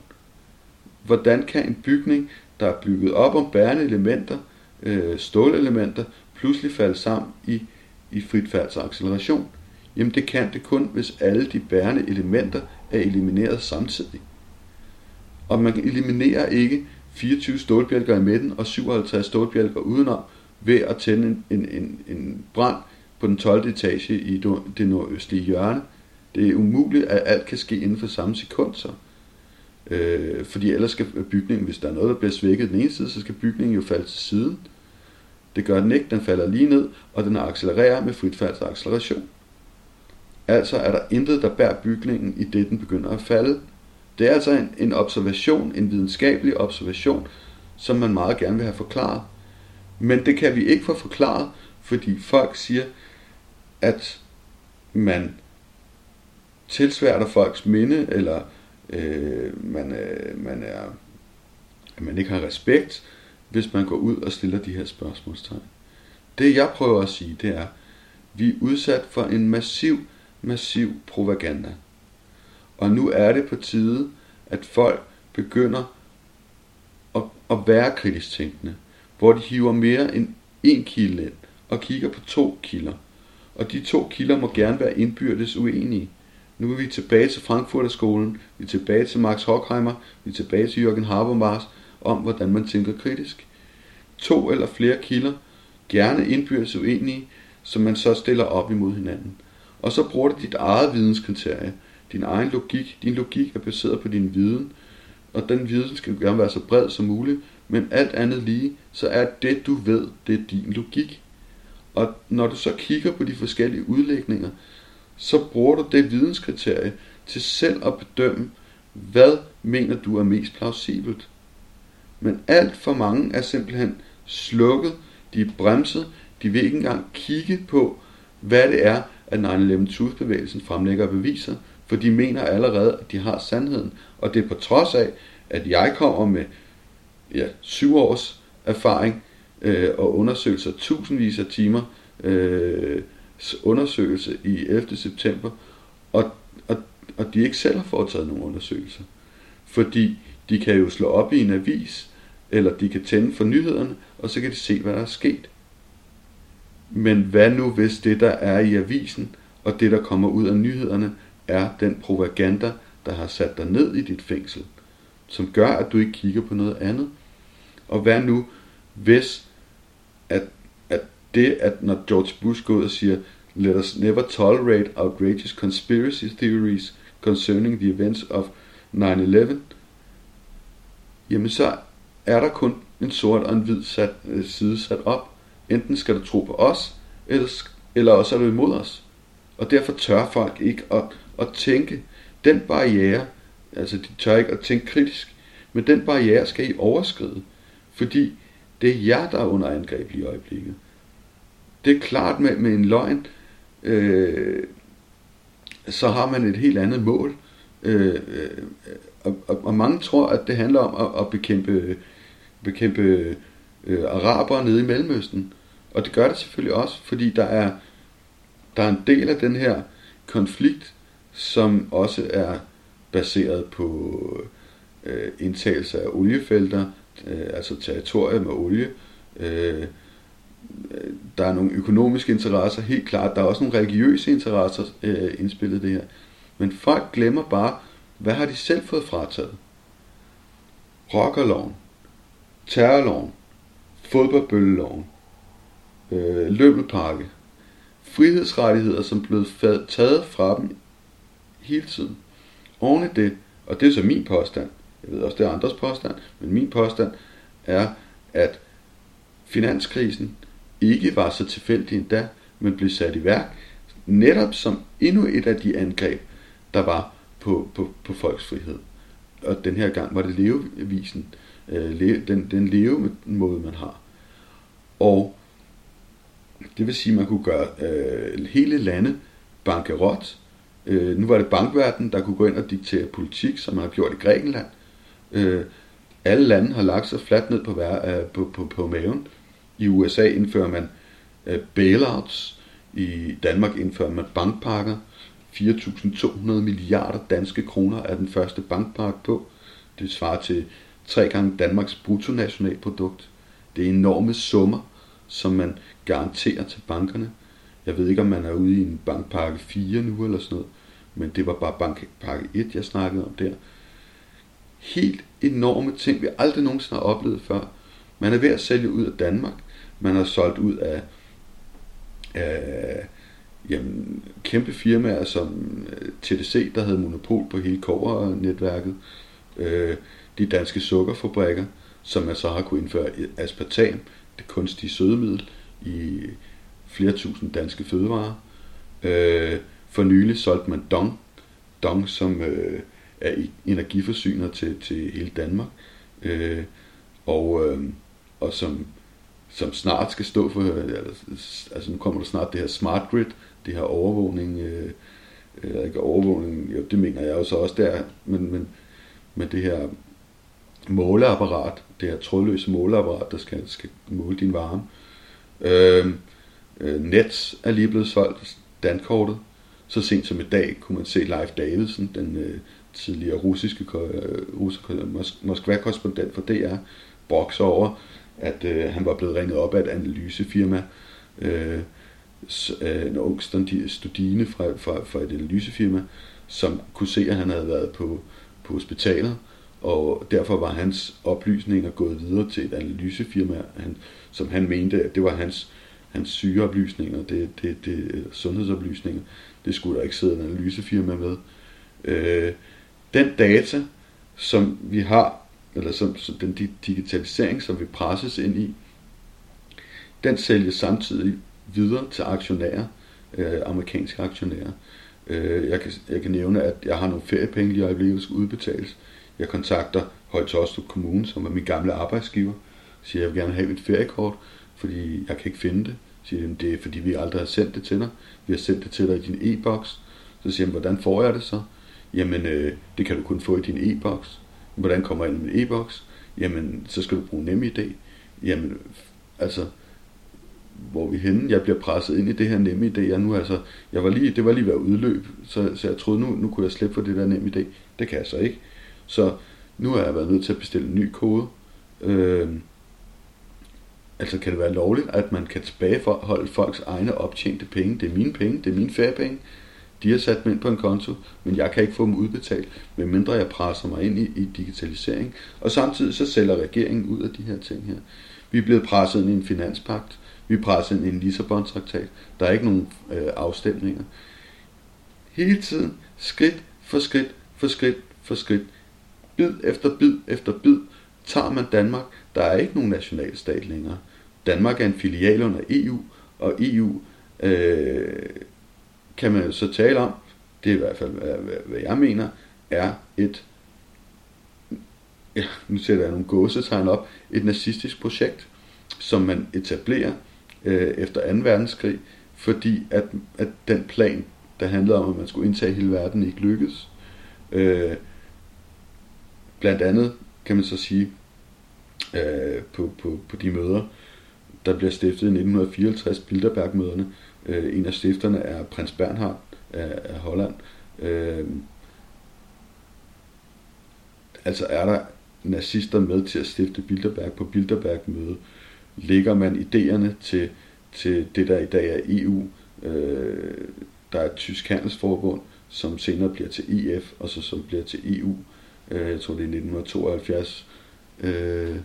Hvordan kan en bygning, der er bygget op om bærende elementer, øh, stålelementer, pludselig falde sammen i, i frit falds acceleration? Jamen det kan det kun, hvis alle de bærende elementer er elimineret samtidig. Og man eliminerer ikke 24 stålbjælker i midten og 57 stålbjælker udenom ved at tænde en, en, en, en brand på den 12. etage i det nordøstlige hjørne. Det er umuligt, at alt kan ske inden for samme sekund så. Øh, fordi ellers skal bygningen, hvis der er noget, der bliver svækket den ene side, så skal bygningen jo falde til siden. Det gør den ikke, den falder lige ned, og den accelererer med fritfaldsacceleration. Altså er der intet, der bærer bygningen i det, den begynder at falde. Det er altså en, en observation, en videnskabelig observation, som man meget gerne vil have forklaret. Men det kan vi ikke få forklaret, fordi folk siger, at man tilsværter folks minde, eller øh, man, øh, man er, at man ikke har respekt, hvis man går ud og stiller de her spørgsmålstegn. Det jeg prøver at sige, det er, vi er udsat for en massiv massiv propaganda. Og nu er det på tide, at folk begynder at, at være kritisk tænkende, hvor de hiver mere end en kilde ind og kigger på to kilder. Og de to kilder må gerne være indbyrdes uenige. Nu er vi tilbage til Frankfurterskolen, vi er tilbage til Max Horkheimer, vi er tilbage til Jürgen Habermas om, hvordan man tænker kritisk. To eller flere kilder, gerne indbyrdes uenige, som man så stiller op imod hinanden. Og så bruger du dit eget videnskriterie, din egen logik. Din logik er baseret på din viden, og den viden skal gerne være så bred som muligt, men alt andet lige, så er det du ved, det er din logik. Og når du så kigger på de forskellige udlægninger, så bruger du det videnskriterie til selv at bedømme, hvad mener du er mest plausibelt. Men alt for mange er simpelthen slukket, de er bremset, de vil ikke engang kigge på, hvad det er, at 9-11 Truth-bevægelsen fremlægger beviser, for de mener allerede, at de har sandheden. Og det er på trods af, at jeg kommer med ja, syv års erfaring øh, og undersøgelser, tusindvis af timer øh, undersøgelse i 11. september, og, og, og de ikke selv har foretaget nogen undersøgelser. Fordi de kan jo slå op i en avis, eller de kan tænde for nyhederne, og så kan de se, hvad der er sket. Men hvad nu, hvis det, der er i avisen, og det, der kommer ud af nyhederne, er den propaganda, der har sat dig ned i dit fængsel, som gør, at du ikke kigger på noget andet? Og hvad nu, hvis at, at det, at når George Bush går ud og siger, let us never tolerate outrageous conspiracy theories concerning the events of 9-11, jamen så er der kun en sort og en hvid sat, øh, side sat op. Enten skal du tro på os, eller, eller også er du imod os. Og derfor tør folk ikke at, at tænke. Den barriere, altså de tør ikke at tænke kritisk, men den barriere skal I overskride. Fordi det er jer, der er under angreb i øjeblikket. Det er klart med, med en løgn, øh, så har man et helt andet mål. Øh, øh og, og, og mange tror, at det handler om at, at bekæmpe, bekæmpe øh, araber nede i Mellemøsten. Og det gør det selvfølgelig også, fordi der er, der er en del af den her konflikt, som også er baseret på øh, indtagelse af oliefelter, øh, altså territorier med olie. Øh, der er nogle økonomiske interesser, helt klart. Der er også nogle religiøse interesser øh, indspillet det her. Men folk glemmer bare, hvad har de selv fået frataget? Rockerloven, terrorloven, fodboldbølleloven, øh, løbelpakke, frihedsrettigheder, som blev taget fra dem hele tiden. Oven i det, og det er så min påstand, jeg ved også, det er andres påstand, men min påstand er, at finanskrisen ikke var så tilfældig endda, men blev sat i værk netop som endnu et af de angreb, der var på, på, på folks frihed. Og den her gang var det levevisen, øh, den, den levemåde, man har. Og det vil sige, at man kunne gøre øh, hele lande bankerot. Øh, nu var det bankverdenen, der kunne gå ind og diktere politik, som man har gjort i Grækenland. Øh, alle lande har lagt sig fladt ned på, vær, øh, på, på, på maven. I USA indfører man øh, bailouts. I Danmark indfører man bankpakker. 4.200 milliarder danske kroner er den første bankpakke på. Det svarer til tre gange Danmarks bruttonationalprodukt. Det er enorme summer, som man garanterer til bankerne. Jeg ved ikke, om man er ude i en bankpakke 4 nu eller sådan noget, men det var bare bankpakke 1, jeg snakkede om der. Helt enorme ting, vi aldrig nogensinde har oplevet før. Man er ved at sælge ud af Danmark. Man har solgt ud af, af jamen, kæmpe firmaer som øh, TDC, der havde monopol på hele kovernetværket. Øh, de danske sukkerfabrikker, som man så har kunne indføre aspartam, det kunstige sødemiddel, i flere tusind danske fødevarer. Øh, for nylig solgte man Dong, Dong som øh, er energiforsyner til, til hele Danmark, øh, og, øh, og som, som snart skal stå for, altså nu kommer der snart det her smart grid, det her overvågning, øh, øh eller ikke overvågning, jo det mener jeg jo så også der, men, men, men det her måleapparat, det her trådløse måleapparat, der skal, skal måle din varme. Øh, øh, Nets er lige blevet solgt, Dankortet, Så sent som i dag kunne man se Leif Davidsen, den øh, tidligere russiske øh, Moskva-korrespondent for DR, brokse over, at øh, han var blevet ringet op af et analysefirma, øh, øh en ung studine fra, fra, fra et analysefirma, som kunne se, at han havde været på, på hospitalet, og derfor var hans oplysninger gået videre til et analysefirma, han, som han mente, at det var hans, hans sygeoplysninger, det, det, det, sundhedsoplysninger. Det skulle der ikke sidde en analysefirma med. Øh, den data, som vi har, eller som, som den digitalisering, som vi presses ind i, den sælges samtidig videre til aktionærer, øh, amerikanske aktionærer. Øh, jeg, kan, jeg kan nævne, at jeg har nogle feriepenge lige i øjeblikket, der skal udbetales. Jeg kontakter Højtostrup Kommune, som er min gamle arbejdsgiver, siger, jeg vil gerne have mit feriekort, fordi jeg kan ikke finde det. Siger, det er fordi vi aldrig har sendt det til dig. Vi har sendt det til dig i din e-boks. Så siger jeg, hvordan får jeg det så? Jamen, øh, det kan du kun få i din e-boks. Hvordan kommer jeg ind i min e-boks? Jamen, så skal du bruge NemID. Jamen, altså, hvor vi henne? Jeg bliver presset ind i det her NemID. Jeg, nu, altså, jeg var lige, det var lige ved at udløb, så, så jeg troede, nu, nu kunne jeg slippe for det der NemID. Det kan jeg så ikke. Så nu har jeg været nødt til at bestille en ny kode. Øh, altså kan det være lovligt, at man kan tilbageholde folks egne optjente penge? Det er mine penge, det er mine feriepenge. De har sat mig ind på en konto, men jeg kan ikke få dem udbetalt, medmindre jeg presser mig ind i, i digitalisering. Og samtidig så sælger regeringen ud af de her ting her. Vi er blevet presset ind i en finanspagt. Vi er presset ind i en Lissabon-traktat. Der er ikke nogen øh, afstemninger. Hele tiden, skridt for skridt for skridt for skridt, bid efter bid efter bid, tager man Danmark. Der er ikke nogen nationalstat længere. Danmark er en filial under EU, og EU øh, kan man så tale om, det er i hvert fald, hvad jeg mener, er et, ja, nu sætter jeg nogle gåsetegn op, et nazistisk projekt, som man etablerer øh, efter 2. verdenskrig, fordi at, at den plan, der handlede om, at man skulle indtage hele verden, ikke lykkedes. Øh, blandt andet, kan man så sige, øh, på, på, på de møder, der bliver stiftet i 1954, Bilderberg-møderne. Øh, en af stifterne er prins Bernhard af, af Holland. Øh, altså er der nazister med til at stifte Bilderberg på Bilderberg-møde, Ligger man idéerne til, til det, der i dag er EU. Øh, der er et tysk handelsforbund, som senere bliver til EF, og så som bliver til EU. Øh, jeg tror, det er 1972, øh,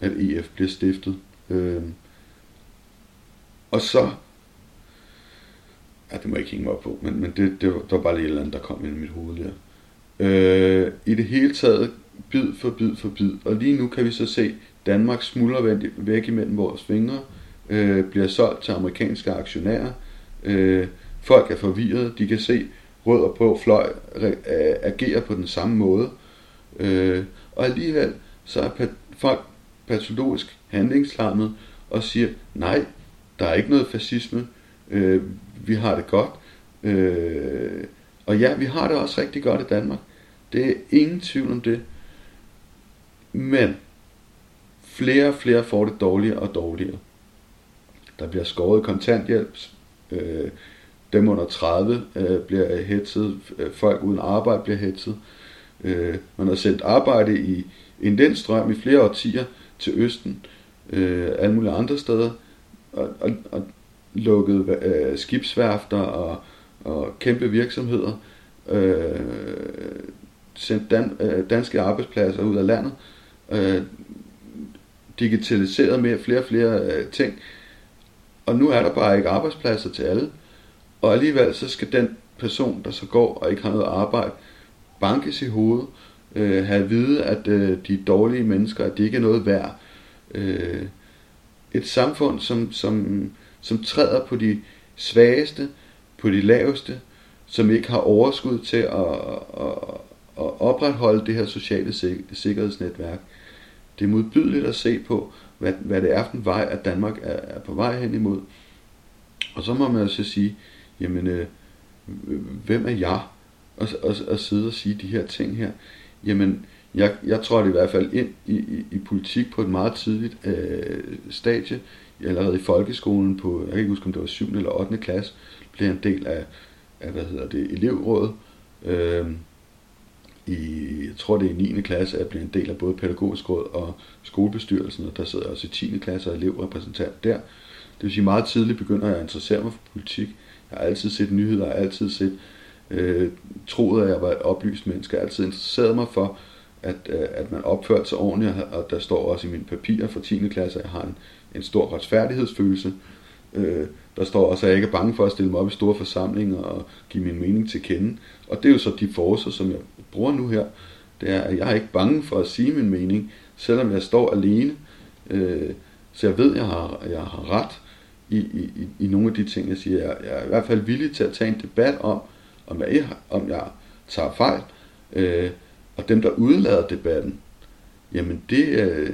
at EF bliver stiftet. Øh, og så, ja, det må jeg ikke hænge mig op på, men, men det, det, var, det var bare lige et eller andet, der kom ind i mit hoved der. Øh, I det hele taget, bid for bid for bid. Og lige nu kan vi så se, Danmark smuldrer væk imellem vores fingre, øh, bliver solgt til amerikanske aktionærer. Øh, folk er forvirrede, de kan se rød og blå fløj øh, agerer agere på den samme måde. Øh, og alligevel så er folk patologisk handlingslammet og siger, nej, der er ikke noget fascisme, øh, vi har det godt. Øh, og ja, vi har det også rigtig godt i Danmark. Det er ingen tvivl om det. Men flere og flere får det dårligere og dårligere. Der bliver skåret kontanthjælp. Øh, dem under 30 øh, bliver hetset. Øh, folk uden arbejde bliver hetset. Øh, man har sendt arbejde i en den strøm i flere årtier til Østen, øh, alle mulige andre steder, og, og, og lukket øh, skibsværfter og, og kæmpe virksomheder, øh, sendt dan, øh, danske arbejdspladser ud af landet, øh, digitaliseret mere flere og flere øh, ting, og nu er der bare ikke arbejdspladser til alle, og alligevel så skal den person, der så går og ikke har noget arbejde, bankes i hovedet, øh, have at vide, at øh, de dårlige mennesker, at de ikke er noget værd. Øh, et samfund, som, som, som træder på de svageste, på de laveste, som ikke har overskud til at, at, at opretholde det her sociale sikkerhedsnetværk. Det er modbydeligt at se på, hvad, hvad det er for en vej, at Danmark er, er på vej hen imod. Og så må man også sige, jamen, øh, hvem er jeg at, at, at sidde og sige de her ting her? Jamen, jeg, jeg tror det i hvert fald ind i, i, i politik på et meget tidligt øh, stadie. Allerede i folkeskolen på, jeg kan ikke huske om det var 7. eller 8. klasse, blev en del af af hvad hedder det, elevrådet. Øh, i, jeg tror det er i 9. klasse, at jeg blev en del af både pædagogisk råd og skolebestyrelsen, og der sidder også i 10. klasse og elevrepræsentant der. Det vil sige, meget tidligt begynder jeg at interessere mig for politik. Jeg har altid set nyheder, jeg har altid set, øh, troet, at jeg var et oplyst menneske. Jeg har altid interesseret mig for, at, øh, at man opførte sig ordentligt, og der står også i mine papirer fra 10. klasse, at jeg har en, en stor retfærdighedsfølelse. Øh, der står også, at jeg ikke er bange for at stille mig op i store forsamlinger og give min mening til kende. Og det er jo så de forser, som jeg bruger nu her. Det er, at jeg er ikke bange for at sige min mening, selvom jeg står alene. Øh, så jeg ved, at jeg har, jeg har ret i, i, i nogle af de ting, jeg siger. Jeg, jeg er i hvert fald villig til at tage en debat om, om jeg, om jeg tager fejl. Øh, og dem, der udlader debatten, jamen det, øh,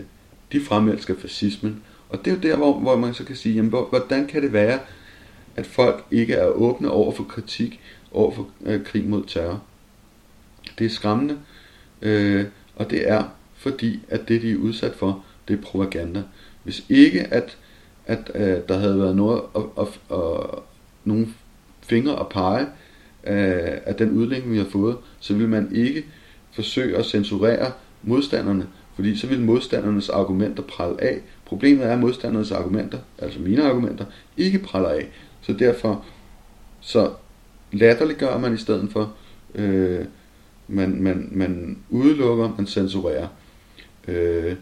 de fremelsker fascismen. Og det er jo der, hvor, hvor man så kan sige, jamen, hvordan kan det være, at folk ikke er åbne over for kritik, over for øh, krig mod terror. Det er skræmmende, øh, og det er fordi, at det, de er udsat for, det er propaganda. Hvis ikke, at, at øh, der havde været noget og, og, og, nogle fingre at pege øh, af den udlægning, vi har fået, så vil man ikke forsøge at censurere modstanderne, fordi så ville modstandernes argumenter prale af. Problemet er, at modstandernes argumenter, altså mine argumenter, ikke praller af. Så derfor så latterliggør man i stedet for. Øh, man, man, man udelukker, man censurerer. Øh,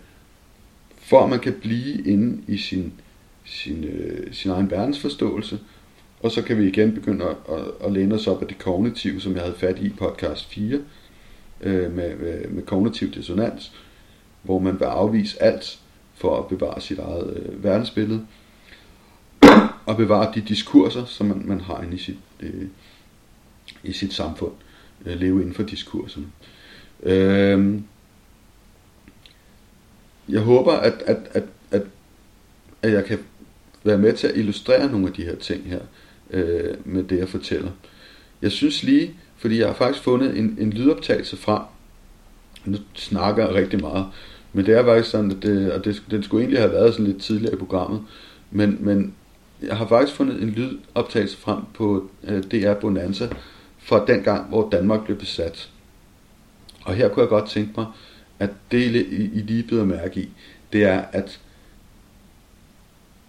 for at man kan blive inde i sin, sin, øh, sin egen verdensforståelse. Og så kan vi igen begynde at, at, at læne os op af det kognitive, som jeg havde fat i i podcast 4, øh, med, med, med kognitiv dissonans, hvor man vil afvise alt for at bevare sit eget øh, verdensbillede, og bevare de diskurser, som man, man har inde i sit, øh, i sit samfund. Øh, leve inden for diskurserne. Øh, jeg håber, at, at, at, at, at jeg kan være med til at illustrere nogle af de her ting her, øh, med det jeg fortæller. Jeg synes lige, fordi jeg har faktisk fundet en, en lydoptagelse fra, nu snakker jeg rigtig meget, men det er faktisk sådan, at det, og det, den skulle egentlig have været sådan lidt tidligere i programmet, men, men jeg har faktisk fundet en lydoptagelse frem på øh, DR Bonanza fra den gang, hvor Danmark blev besat. Og her kunne jeg godt tænke mig, at det I, I lige byder mærke i, det er, at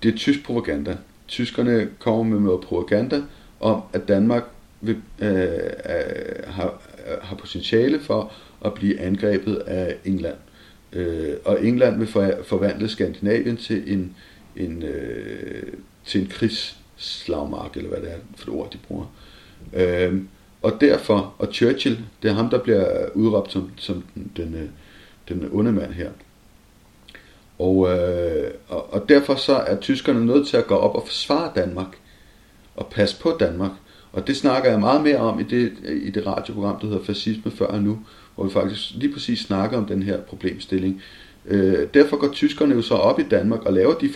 det er tysk propaganda. Tyskerne kommer med noget propaganda om, at Danmark vil, øh, har, har potentiale for at blive angrebet af England. Øh, og England vil for, forvandle Skandinavien til en, en, øh, til en krigsslagmark, eller hvad det er for et ord, de bruger. Øh, og derfor, og Churchill, det er ham, der bliver udråbt som, som den, den, øh, den onde mand her. Og, øh, og, og derfor så er tyskerne nødt til at gå op og forsvare Danmark, og passe på Danmark. Og det snakker jeg meget mere om i det, i det radioprogram, der hedder Fascisme før og nu, hvor vi faktisk lige præcis snakker om den her problemstilling. Øh, derfor går tyskerne jo så op i Danmark og laver de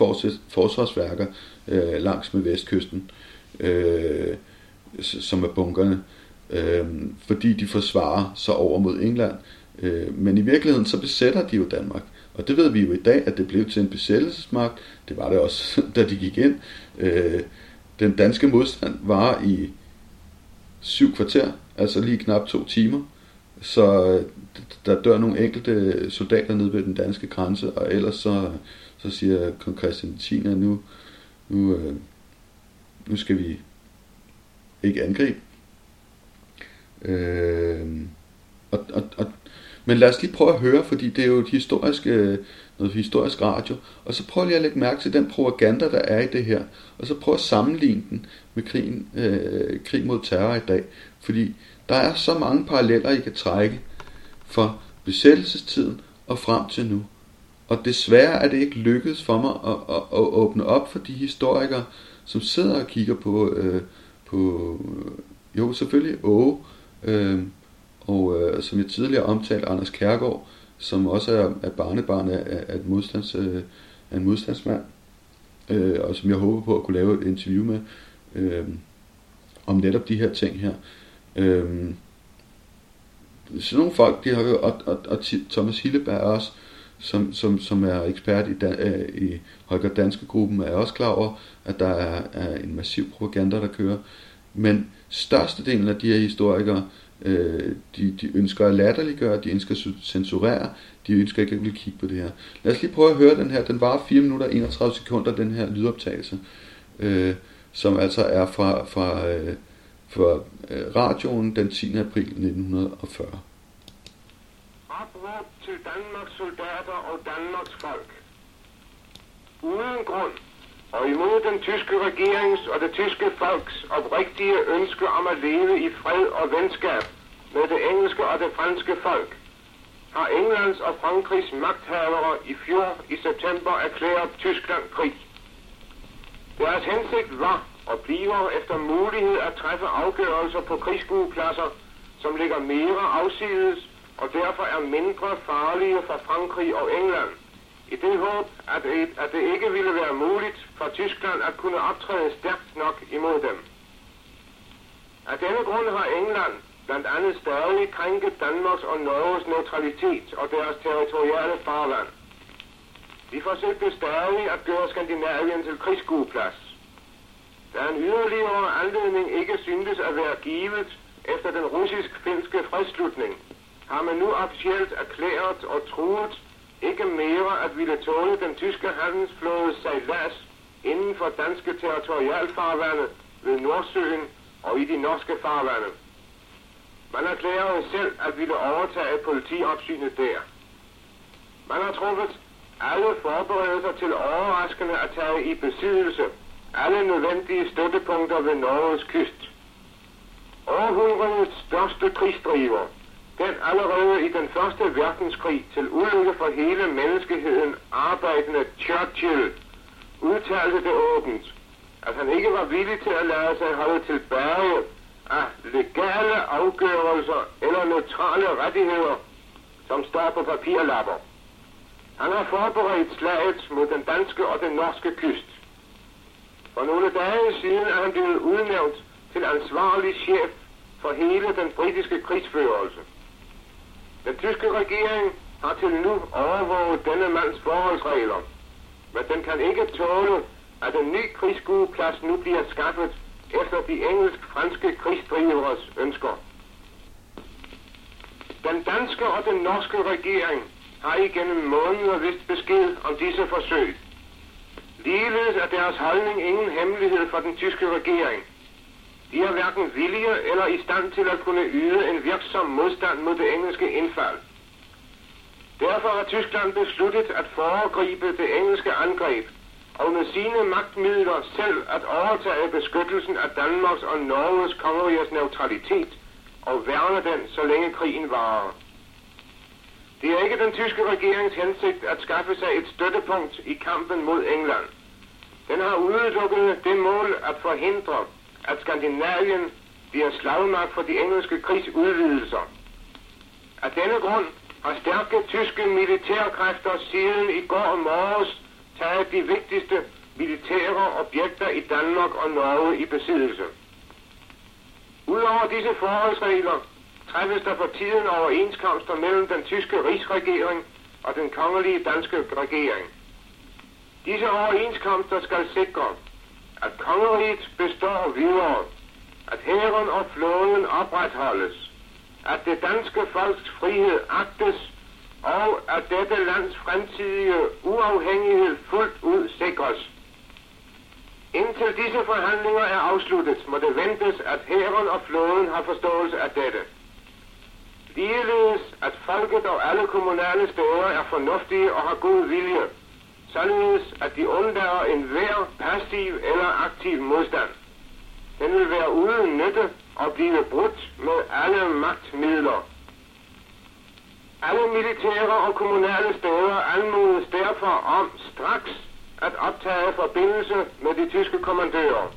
forsvarsværker øh, langs med vestkysten, øh, som er bunkerne, øh, fordi de forsvarer sig over mod England. Øh, men i virkeligheden så besætter de jo Danmark. Og det ved vi jo i dag, at det blev til en besættelsesmagt. Det var det også, (laughs) da de gik ind. Øh, den danske modstand var i syv kvarter, altså lige knap to timer. Så øh, der dør nogle enkelte soldater nede ved den danske grænse, og ellers så, så siger kong Christian 10. nu, nu, øh, nu skal vi ikke angribe. Øh, og, og, og, men lad os lige prøve at høre, fordi det er jo et historisk, øh, noget historisk radio, og så prøv lige at lægge mærke til den propaganda, der er i det her, og så prøv at sammenligne den med krigen, øh, krig mod terror i dag, fordi der er så mange paralleller, I kan trække fra besættelsestiden og frem til nu. Og desværre er det ikke lykkedes for mig at, at, at åbne op for de historikere, som sidder og kigger på, øh, på øh, jo selvfølgelig Åge, øh, og øh, som jeg tidligere omtalte, Anders Kærgaard, som også er, er barnebarn af, af, et modstands, øh, af en modstandsmand, øh, og som jeg håber på at kunne lave et interview med, øh, om netop de her ting her. Øhm, sådan nogle folk, de har jo, og, og, og Thomas Hilleberg også, som, som, som er ekspert i, da, øh, i Holger Danske gruppen, er også klar over, at der er, er en massiv propaganda, der kører. Men størstedelen af de her historikere, øh, de, de ønsker at latterliggøre, de ønsker at censurere, de ønsker ikke at ville kigge på det her. Lad os lige prøve at høre den her. Den var 4 minutter og 31 sekunder, den her lydoptagelse, øh, som altså er fra, fra, øh, for øh, radioen den 10. april 1940. Opråb til Danmarks soldater og Danmarks folk. Uden grund og imod den tyske regerings og det tyske folks oprigtige ønske om at leve i fred og venskab med det engelske og det franske folk, har Englands og Frankrigs magthavere i fjor i september erklæret Tyskland krig. Deres hensigt var og bliver efter mulighed at træffe afgørelser på krigsskuepladser, som ligger mere afsides og derfor er mindre farlige for Frankrig og England – i det håb, at at det ikke ville være muligt for Tyskland at kunne optræde stærkt nok imod dem. Af denne grund har England blandt andet stadig krænket Danmarks og Norges neutralitet og deres territoriale farvand. De forsøgte stadig at gøre Skandinavien til krigsskueplads. Da en yderligere anledning ikke syntes at være givet efter den russisk-finske fredsslutning, har man nu officielt erklæret og truet ikke mere at ville tåle den tyske handelsflåde sejlads inden for danske territorialfarvande ved Nordsøen og i de norske farvande. Man erklærede selv at ville overtage politiopsynet der. Man har truffet alle forberedelser til overraskende at tage i besiddelse alle nødvendige støttepunkter ved Norges kyst. Århundredets største krigsdriver, den allerede i den første verdenskrig til ulykke for hele menneskeheden arbejdende Churchill udtalte det åbent, at han ikke var villig til at lade sig holde tilbage af legale afgørelser eller neutrale rettigheder, som står på papirlapper. Han har forberedt slaget mod den danske og den norske kyst. For nogle dage siden er han blevet udnævnt til ansvarlig chef for hele den britiske krigsførelse. Den tyske regering har til nu overvåget denne mands forholdsregler, men den kan ikke tåle, at en ny krigsskueplads nu bliver skaffet efter de engelsk-franske krigsdriveres ønsker. Den danske og den norske regering har igennem måneder vist besked om disse forsøg. Ligeledes er deres holdning ingen hemmelighed for den tyske regering – de er hverken villige eller i stand til at kunne yde en virksom modstand mod det engelske indfald. Derfor har Tyskland besluttet at foregribe det engelske angreb og med sine magtmidler selv at overtage beskyttelsen af Danmarks og Norges kongeriges neutralitet og værne den, så længe krigen varer. Det er ikke den tyske regerings hensigt at skaffe sig et støttepunkt i kampen mod England. Den har udelukket det mål at forhindre, at Skandinavien bliver slagmark for de engelske krigsudvidelser. Af denne grund har stærke tyske militærkræfter siden i går morges taget de vigtigste militære objekter i Danmark og Norge i besiddelse. Udover disse forholdsregler træffes der for tiden overenskomster mellem den tyske rigsregering og den kongelige danske regering. Disse overenskomster skal sikre, at kongeriget består videre, at hæren og flåden opretholdes, at det danske folks frihed agtes, og at dette lands fremtidige uafhængighed fuldt ud sikres. Indtil disse forhandlinger er afsluttet, må det ventes, at hæren og flåden har forståelse af dette. Ligeledes, at folket og alle kommunale steder er fornuftige og har god vilje, således at de undlader enhver passiv eller aktiv modstand. Den vil være uden nytte og blive brudt med alle magtmidler. Alle militære og kommunale steder anmodes derfor om straks at optage forbindelse med de tyske kommandører.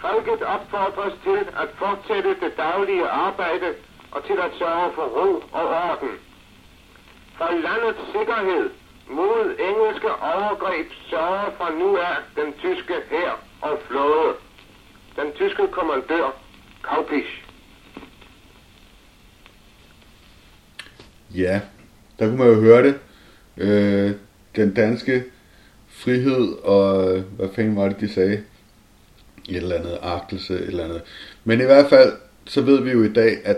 Folket opfordres til at fortsætte det daglige arbejde og til at sørge for ro og orden. For landets sikkerhed mod engelske overgreb sørger fra nu af den tyske hær og flåde. Den tyske kommandør Kaupisch. Ja, der kunne man jo høre det. Øh, den danske frihed og hvad fanden var det, de sagde? et eller andet agtelse, et eller andet. Men i hvert fald, så ved vi jo i dag, at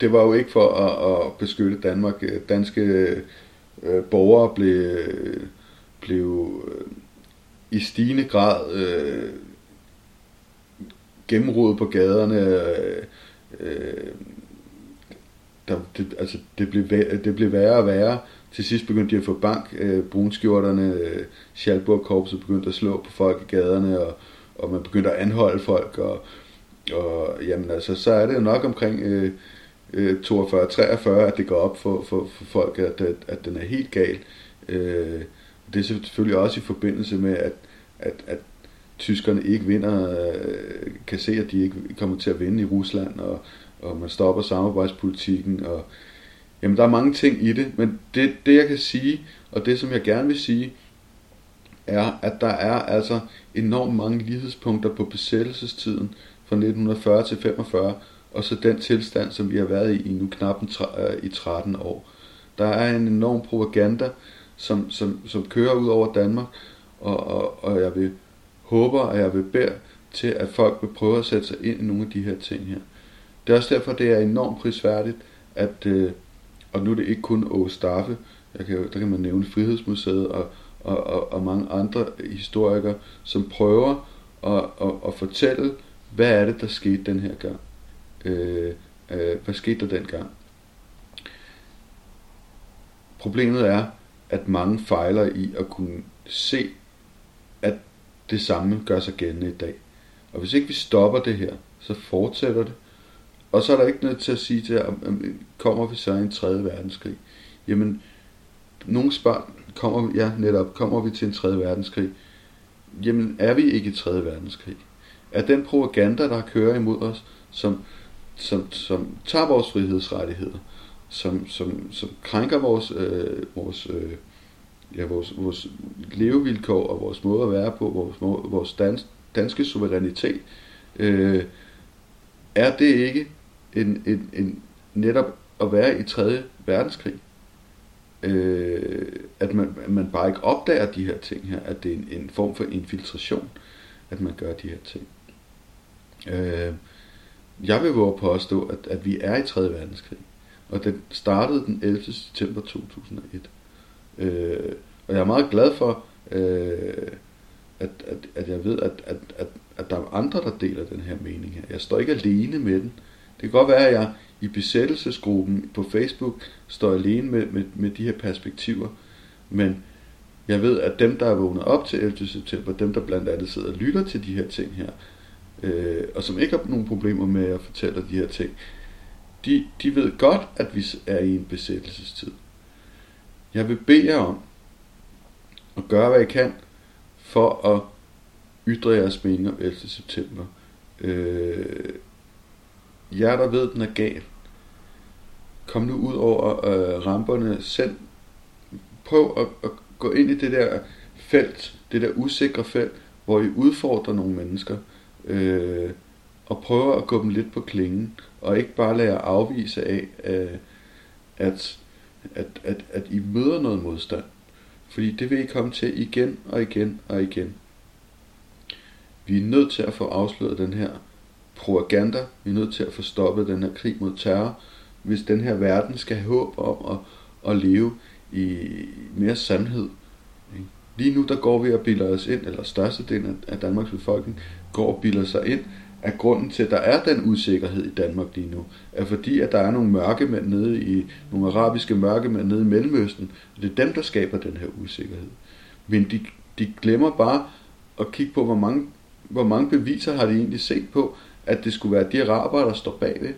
det var jo ikke for at, at beskytte Danmark. Øh, danske øh, borgere blev, blev øh, i stigende grad øh, gennemrodet på gaderne. Øh, øh, der, det, altså, det, blev, det blev værre og værre. Til sidst begyndte de at få bank. Øh, brunskjorterne, øh, Schalburg-korpset begyndte at slå på folk i gaderne, og, og man begyndte at anholde folk. Og, og jamen, altså, så er det jo nok omkring øh, øh, 42-43, at det går op for, for, for folk, at, at, at den er helt gal. Øh, det er selvfølgelig også i forbindelse med, at, at, at tyskerne ikke vinder, øh, kan se, at de ikke kommer til at vinde i Rusland, og, og man stopper samarbejdspolitikken, og jamen, der er mange ting i det, men det, det jeg kan sige, og det som jeg gerne vil sige, er, at der er altså enormt mange lighedspunkter på besættelsestiden fra 1940 til 45, og så den tilstand, som vi har været i, i nu knap øh, i 13 år. Der er en enorm propaganda, som, som, som kører ud over Danmark, og, og, og jeg vil håber, og jeg vil bede til, at folk vil prøve at sætte sig ind i nogle af de her ting her. Det er også derfor, det er enormt prisværdigt, at, øh, og nu er det ikke kun Åge Staffe, jeg kan, der kan man nævne Frihedsmuseet og, og, og, og mange andre historikere, som prøver at, at, at fortælle, hvad er det, der skete den her gang. Øh, øh, hvad skete der dengang? Problemet er, at mange fejler i at kunne se, at det samme gør sig gældende i dag. Og hvis ikke vi stopper det her, så fortsætter det. Og så er der ikke noget til at sige til, om kommer vi så i en tredje verdenskrig? Jamen, nogle spørger, kommer, ja, netop, kommer vi til en tredje verdenskrig? Jamen, er vi ikke i tredje verdenskrig? Er den propaganda, der kører imod os, som, som, som tager vores frihedsrettigheder, som, som, som krænker vores, øh, vores, øh, ja, vores, vores levevilkår og vores måde at være på, vores, vores dans, danske suverænitet, øh, er det ikke en, en, en netop at være i 3. verdenskrig? Øh, at man, man bare ikke opdager de her ting her, at det er en, en form for infiltration, at man gør de her ting. Øh, jeg vil våge påstå, at, at vi er i 3. verdenskrig. Og den startede den 11. september 2001. Øh, og jeg er meget glad for, øh, at, at, at jeg ved, at, at, at, at der er andre, der deler den her mening her. Jeg står ikke alene med den. Det kan godt være, at jeg i besættelsesgruppen på Facebook står alene med, med, med de her perspektiver, men jeg ved, at dem, der er vågnet op til 11. september, dem, der blandt andet sidder og lytter til de her ting her, øh, og som ikke har nogen problemer med at fortælle de her ting, de, de ved godt, at vi er i en besættelsestid. Jeg vil bede jer om at gøre, hvad I kan for at ytre jeres mening om 11. september. Øh, jer, der ved, den er gal, kom nu ud over øh, ramperne selv. Prøv at, at gå ind i det der felt, det der usikre felt, hvor I udfordrer nogle mennesker, øh, og prøver at gå dem lidt på klingen, og ikke bare lade jer afvise af, øh, at, at, at, at I møder noget modstand. Fordi det vil I komme til igen og igen og igen. Vi er nødt til at få afsløret den her propaganda. Vi er nødt til at få stoppet den her krig mod terror, hvis den her verden skal have håb om at, at leve i mere sandhed. Lige nu der går vi og bilder os ind, eller størstedelen af Danmarks befolkning går og bilder sig ind, at grunden til, at der er den usikkerhed i Danmark lige nu, er fordi, at der er nogle mørkemænd nede i, nogle arabiske mørkemænd nede i Mellemøsten, og det er dem, der skaber den her usikkerhed. Men de, de glemmer bare at kigge på, hvor mange, hvor mange beviser har de egentlig set på, at det skulle være de araber, der står bagved.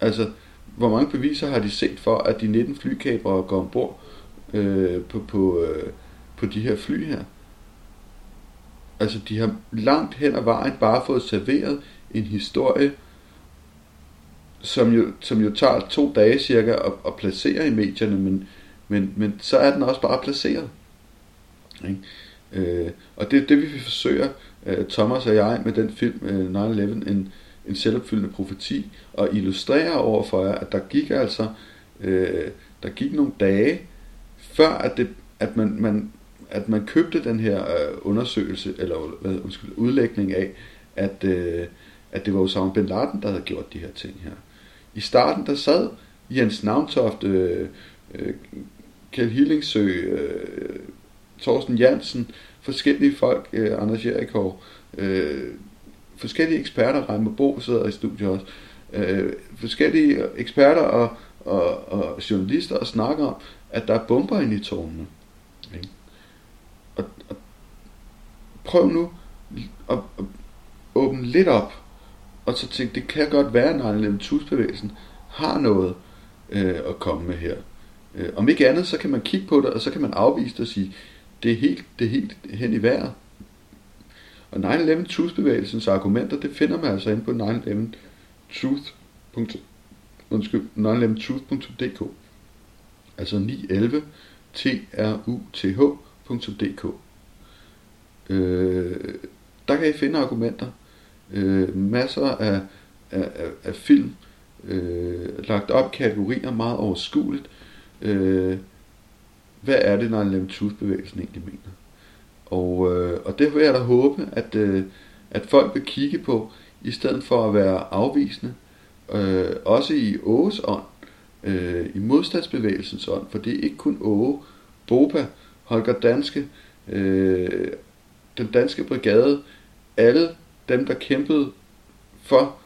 Altså, hvor mange beviser har de set for, at de 19 flykabere går ombord øh, på, på, øh, på de her fly her? Altså, de har langt hen ad vejen bare fået serveret en historie, som jo, som jo tager to dage cirka at, at placere i medierne, men, men, men så er den også bare placeret. Ikke? Øh, og det er det, vi forsøger, øh, Thomas og jeg, med den film øh, 9-11, en, en selvopfyldende profeti, og illustrere over for jer, at der gik altså, øh, der gik nogle dage, før at, det, at man, man at man købte den her øh, undersøgelse, eller hvad, undskyld, udlægning af, at, øh, at det var Osama Bin Laden, der havde gjort de her ting her. I starten, der sad Jens Navntoft, øh, øh, Kjell Hillingsø, øh, Thorsten Jansen, forskellige folk, øh, Anders Jerikov, øh, forskellige eksperter, Reimer Bo sidder i studiet også, øh, forskellige eksperter og, og, og journalister og snakker om, at der er bomber inde i tårnene. Og, og prøv nu at, at åbne lidt op, og så tænke, det kan godt være, at 9 har noget øh, at komme med her. Øh, om ikke andet, så kan man kigge på det, og så kan man afvise det og sige, det er helt, det er helt hen i vejret. Og 9-11 Truth-bevægelsens argumenter, det finder man altså inde på 9-11 Truth. Undskyld, 911truth.dk Altså 911 truth.dk øh, Der kan I finde argumenter. Øh, masser af, af, af, af film, øh, lagt op kategorier meget overskueligt. Øh, hvad er det, når en bevægelsen egentlig mener? Og, øh, og det vil jeg da håbe, at, øh, at folk vil kigge på, i stedet for at være afvisende, øh, også i Åges ånd, øh, i modstandsbevægelsens ånd, for det er ikke kun Åge, Boba, Holger Danske, øh, den danske brigade, alle dem, der kæmpede for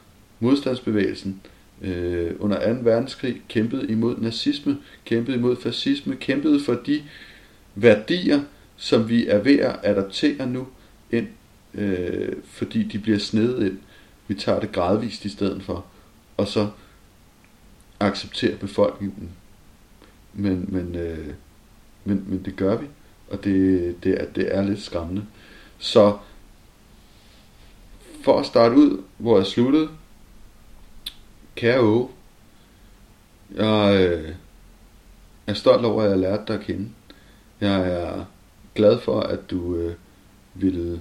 modstandsbevægelsen øh, under 2. verdenskrig, kæmpede imod nazisme, kæmpede imod fascisme, kæmpede for de værdier, som vi er ved at adaptere nu ind, øh, fordi de bliver snedet ind. Vi tager det gradvist i stedet for, og så accepterer befolkningen. Men, men, øh, men, men det gør vi, og det, det, er, det er lidt skræmmende. Så for at starte ud, hvor jeg sluttede, kære Åge, jeg øh, er stolt over, at jeg har lært dig at kende. Jeg er glad for, at du øh, ville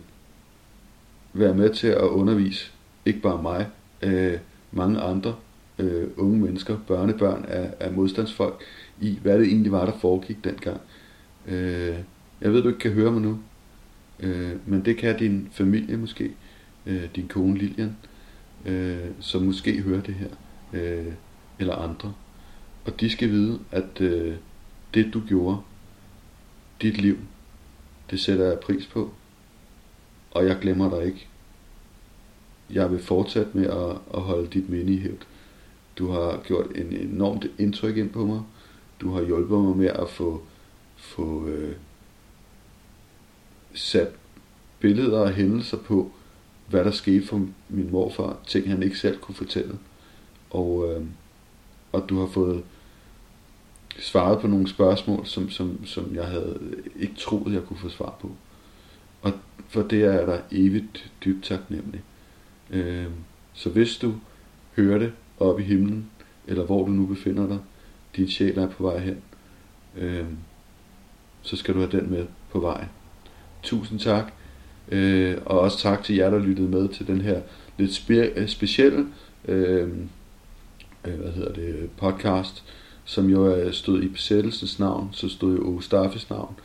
være med til at undervise, ikke bare mig, øh, mange andre øh, unge mennesker, børnebørn af, af modstandsfolk, i hvad det egentlig var, der foregik dengang. Øh, jeg ved, du ikke kan høre mig nu, øh, men det kan din familie måske, øh, din kone Lilian, øh, som måske hører det her, øh, eller andre. Og de skal vide, at øh, det du gjorde, dit liv, det sætter jeg pris på, og jeg glemmer dig ikke. Jeg vil fortsætte med at, at holde dit minde i hævd. Du har gjort en enormt indtryk ind på mig. Du har hjulpet mig med at få, få øh, sat billeder og hændelser på, hvad der skete for min morfar, ting han ikke selv kunne fortælle. Og, øh, og du har fået svaret på nogle spørgsmål, som, som, som jeg havde ikke troet, jeg kunne få svar på. Og for det er der evigt dybt taknemmelig. Øh, så hvis du hører det oppe i himlen, eller hvor du nu befinder dig, din sjæl er på vej hen, øh, så skal du have den med på vej. Tusind tak, øh, og også tak til jer, der lyttede med til den her lidt spe- øh, specielle øh, øh, hvad hedder det, podcast, som jo stod i besættelsens navn, så stod jo Ostaffes Staffes navn.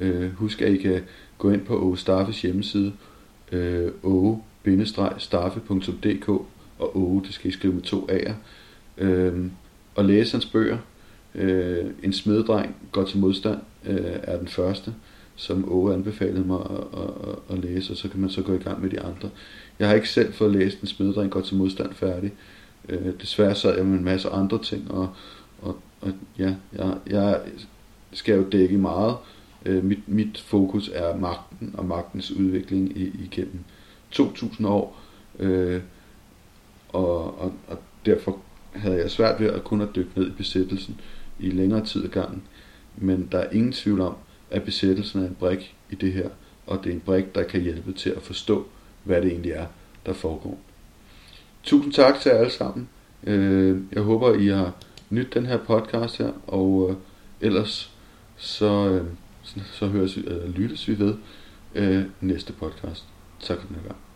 Øh, husk, at I kan gå ind på Ostaffes Staffes hjemmeside, øh, ove-staffe.dk, og o, det skal I skrive med to A'er, øh, og læse hans bøger. Øh, en smeddreng går til modstand øh, er den første, som Åge anbefalede mig at, at, at, læse, og så kan man så gå i gang med de andre. Jeg har ikke selv fået læst En smeddreng godt til modstand færdig. Øh, desværre sad jeg med en masse andre ting, og, og, og ja, jeg, jeg skal jo dække meget. Øh, mit, mit fokus er magten og magtens udvikling i, igennem 2000 år. Øh, og, og, og derfor havde jeg svært ved at kunne dykke ned i besættelsen i længere tid ad gangen. Men der er ingen tvivl om, at besættelsen er en brik i det her, og det er en brik, der kan hjælpe til at forstå, hvad det egentlig er, der foregår. Tusind tak til jer alle sammen. Øh, jeg håber, I har nyt den her podcast her, og øh, ellers så, øh, så, høres vi, lyttes vi ved næste podcast. Tak for den her gang.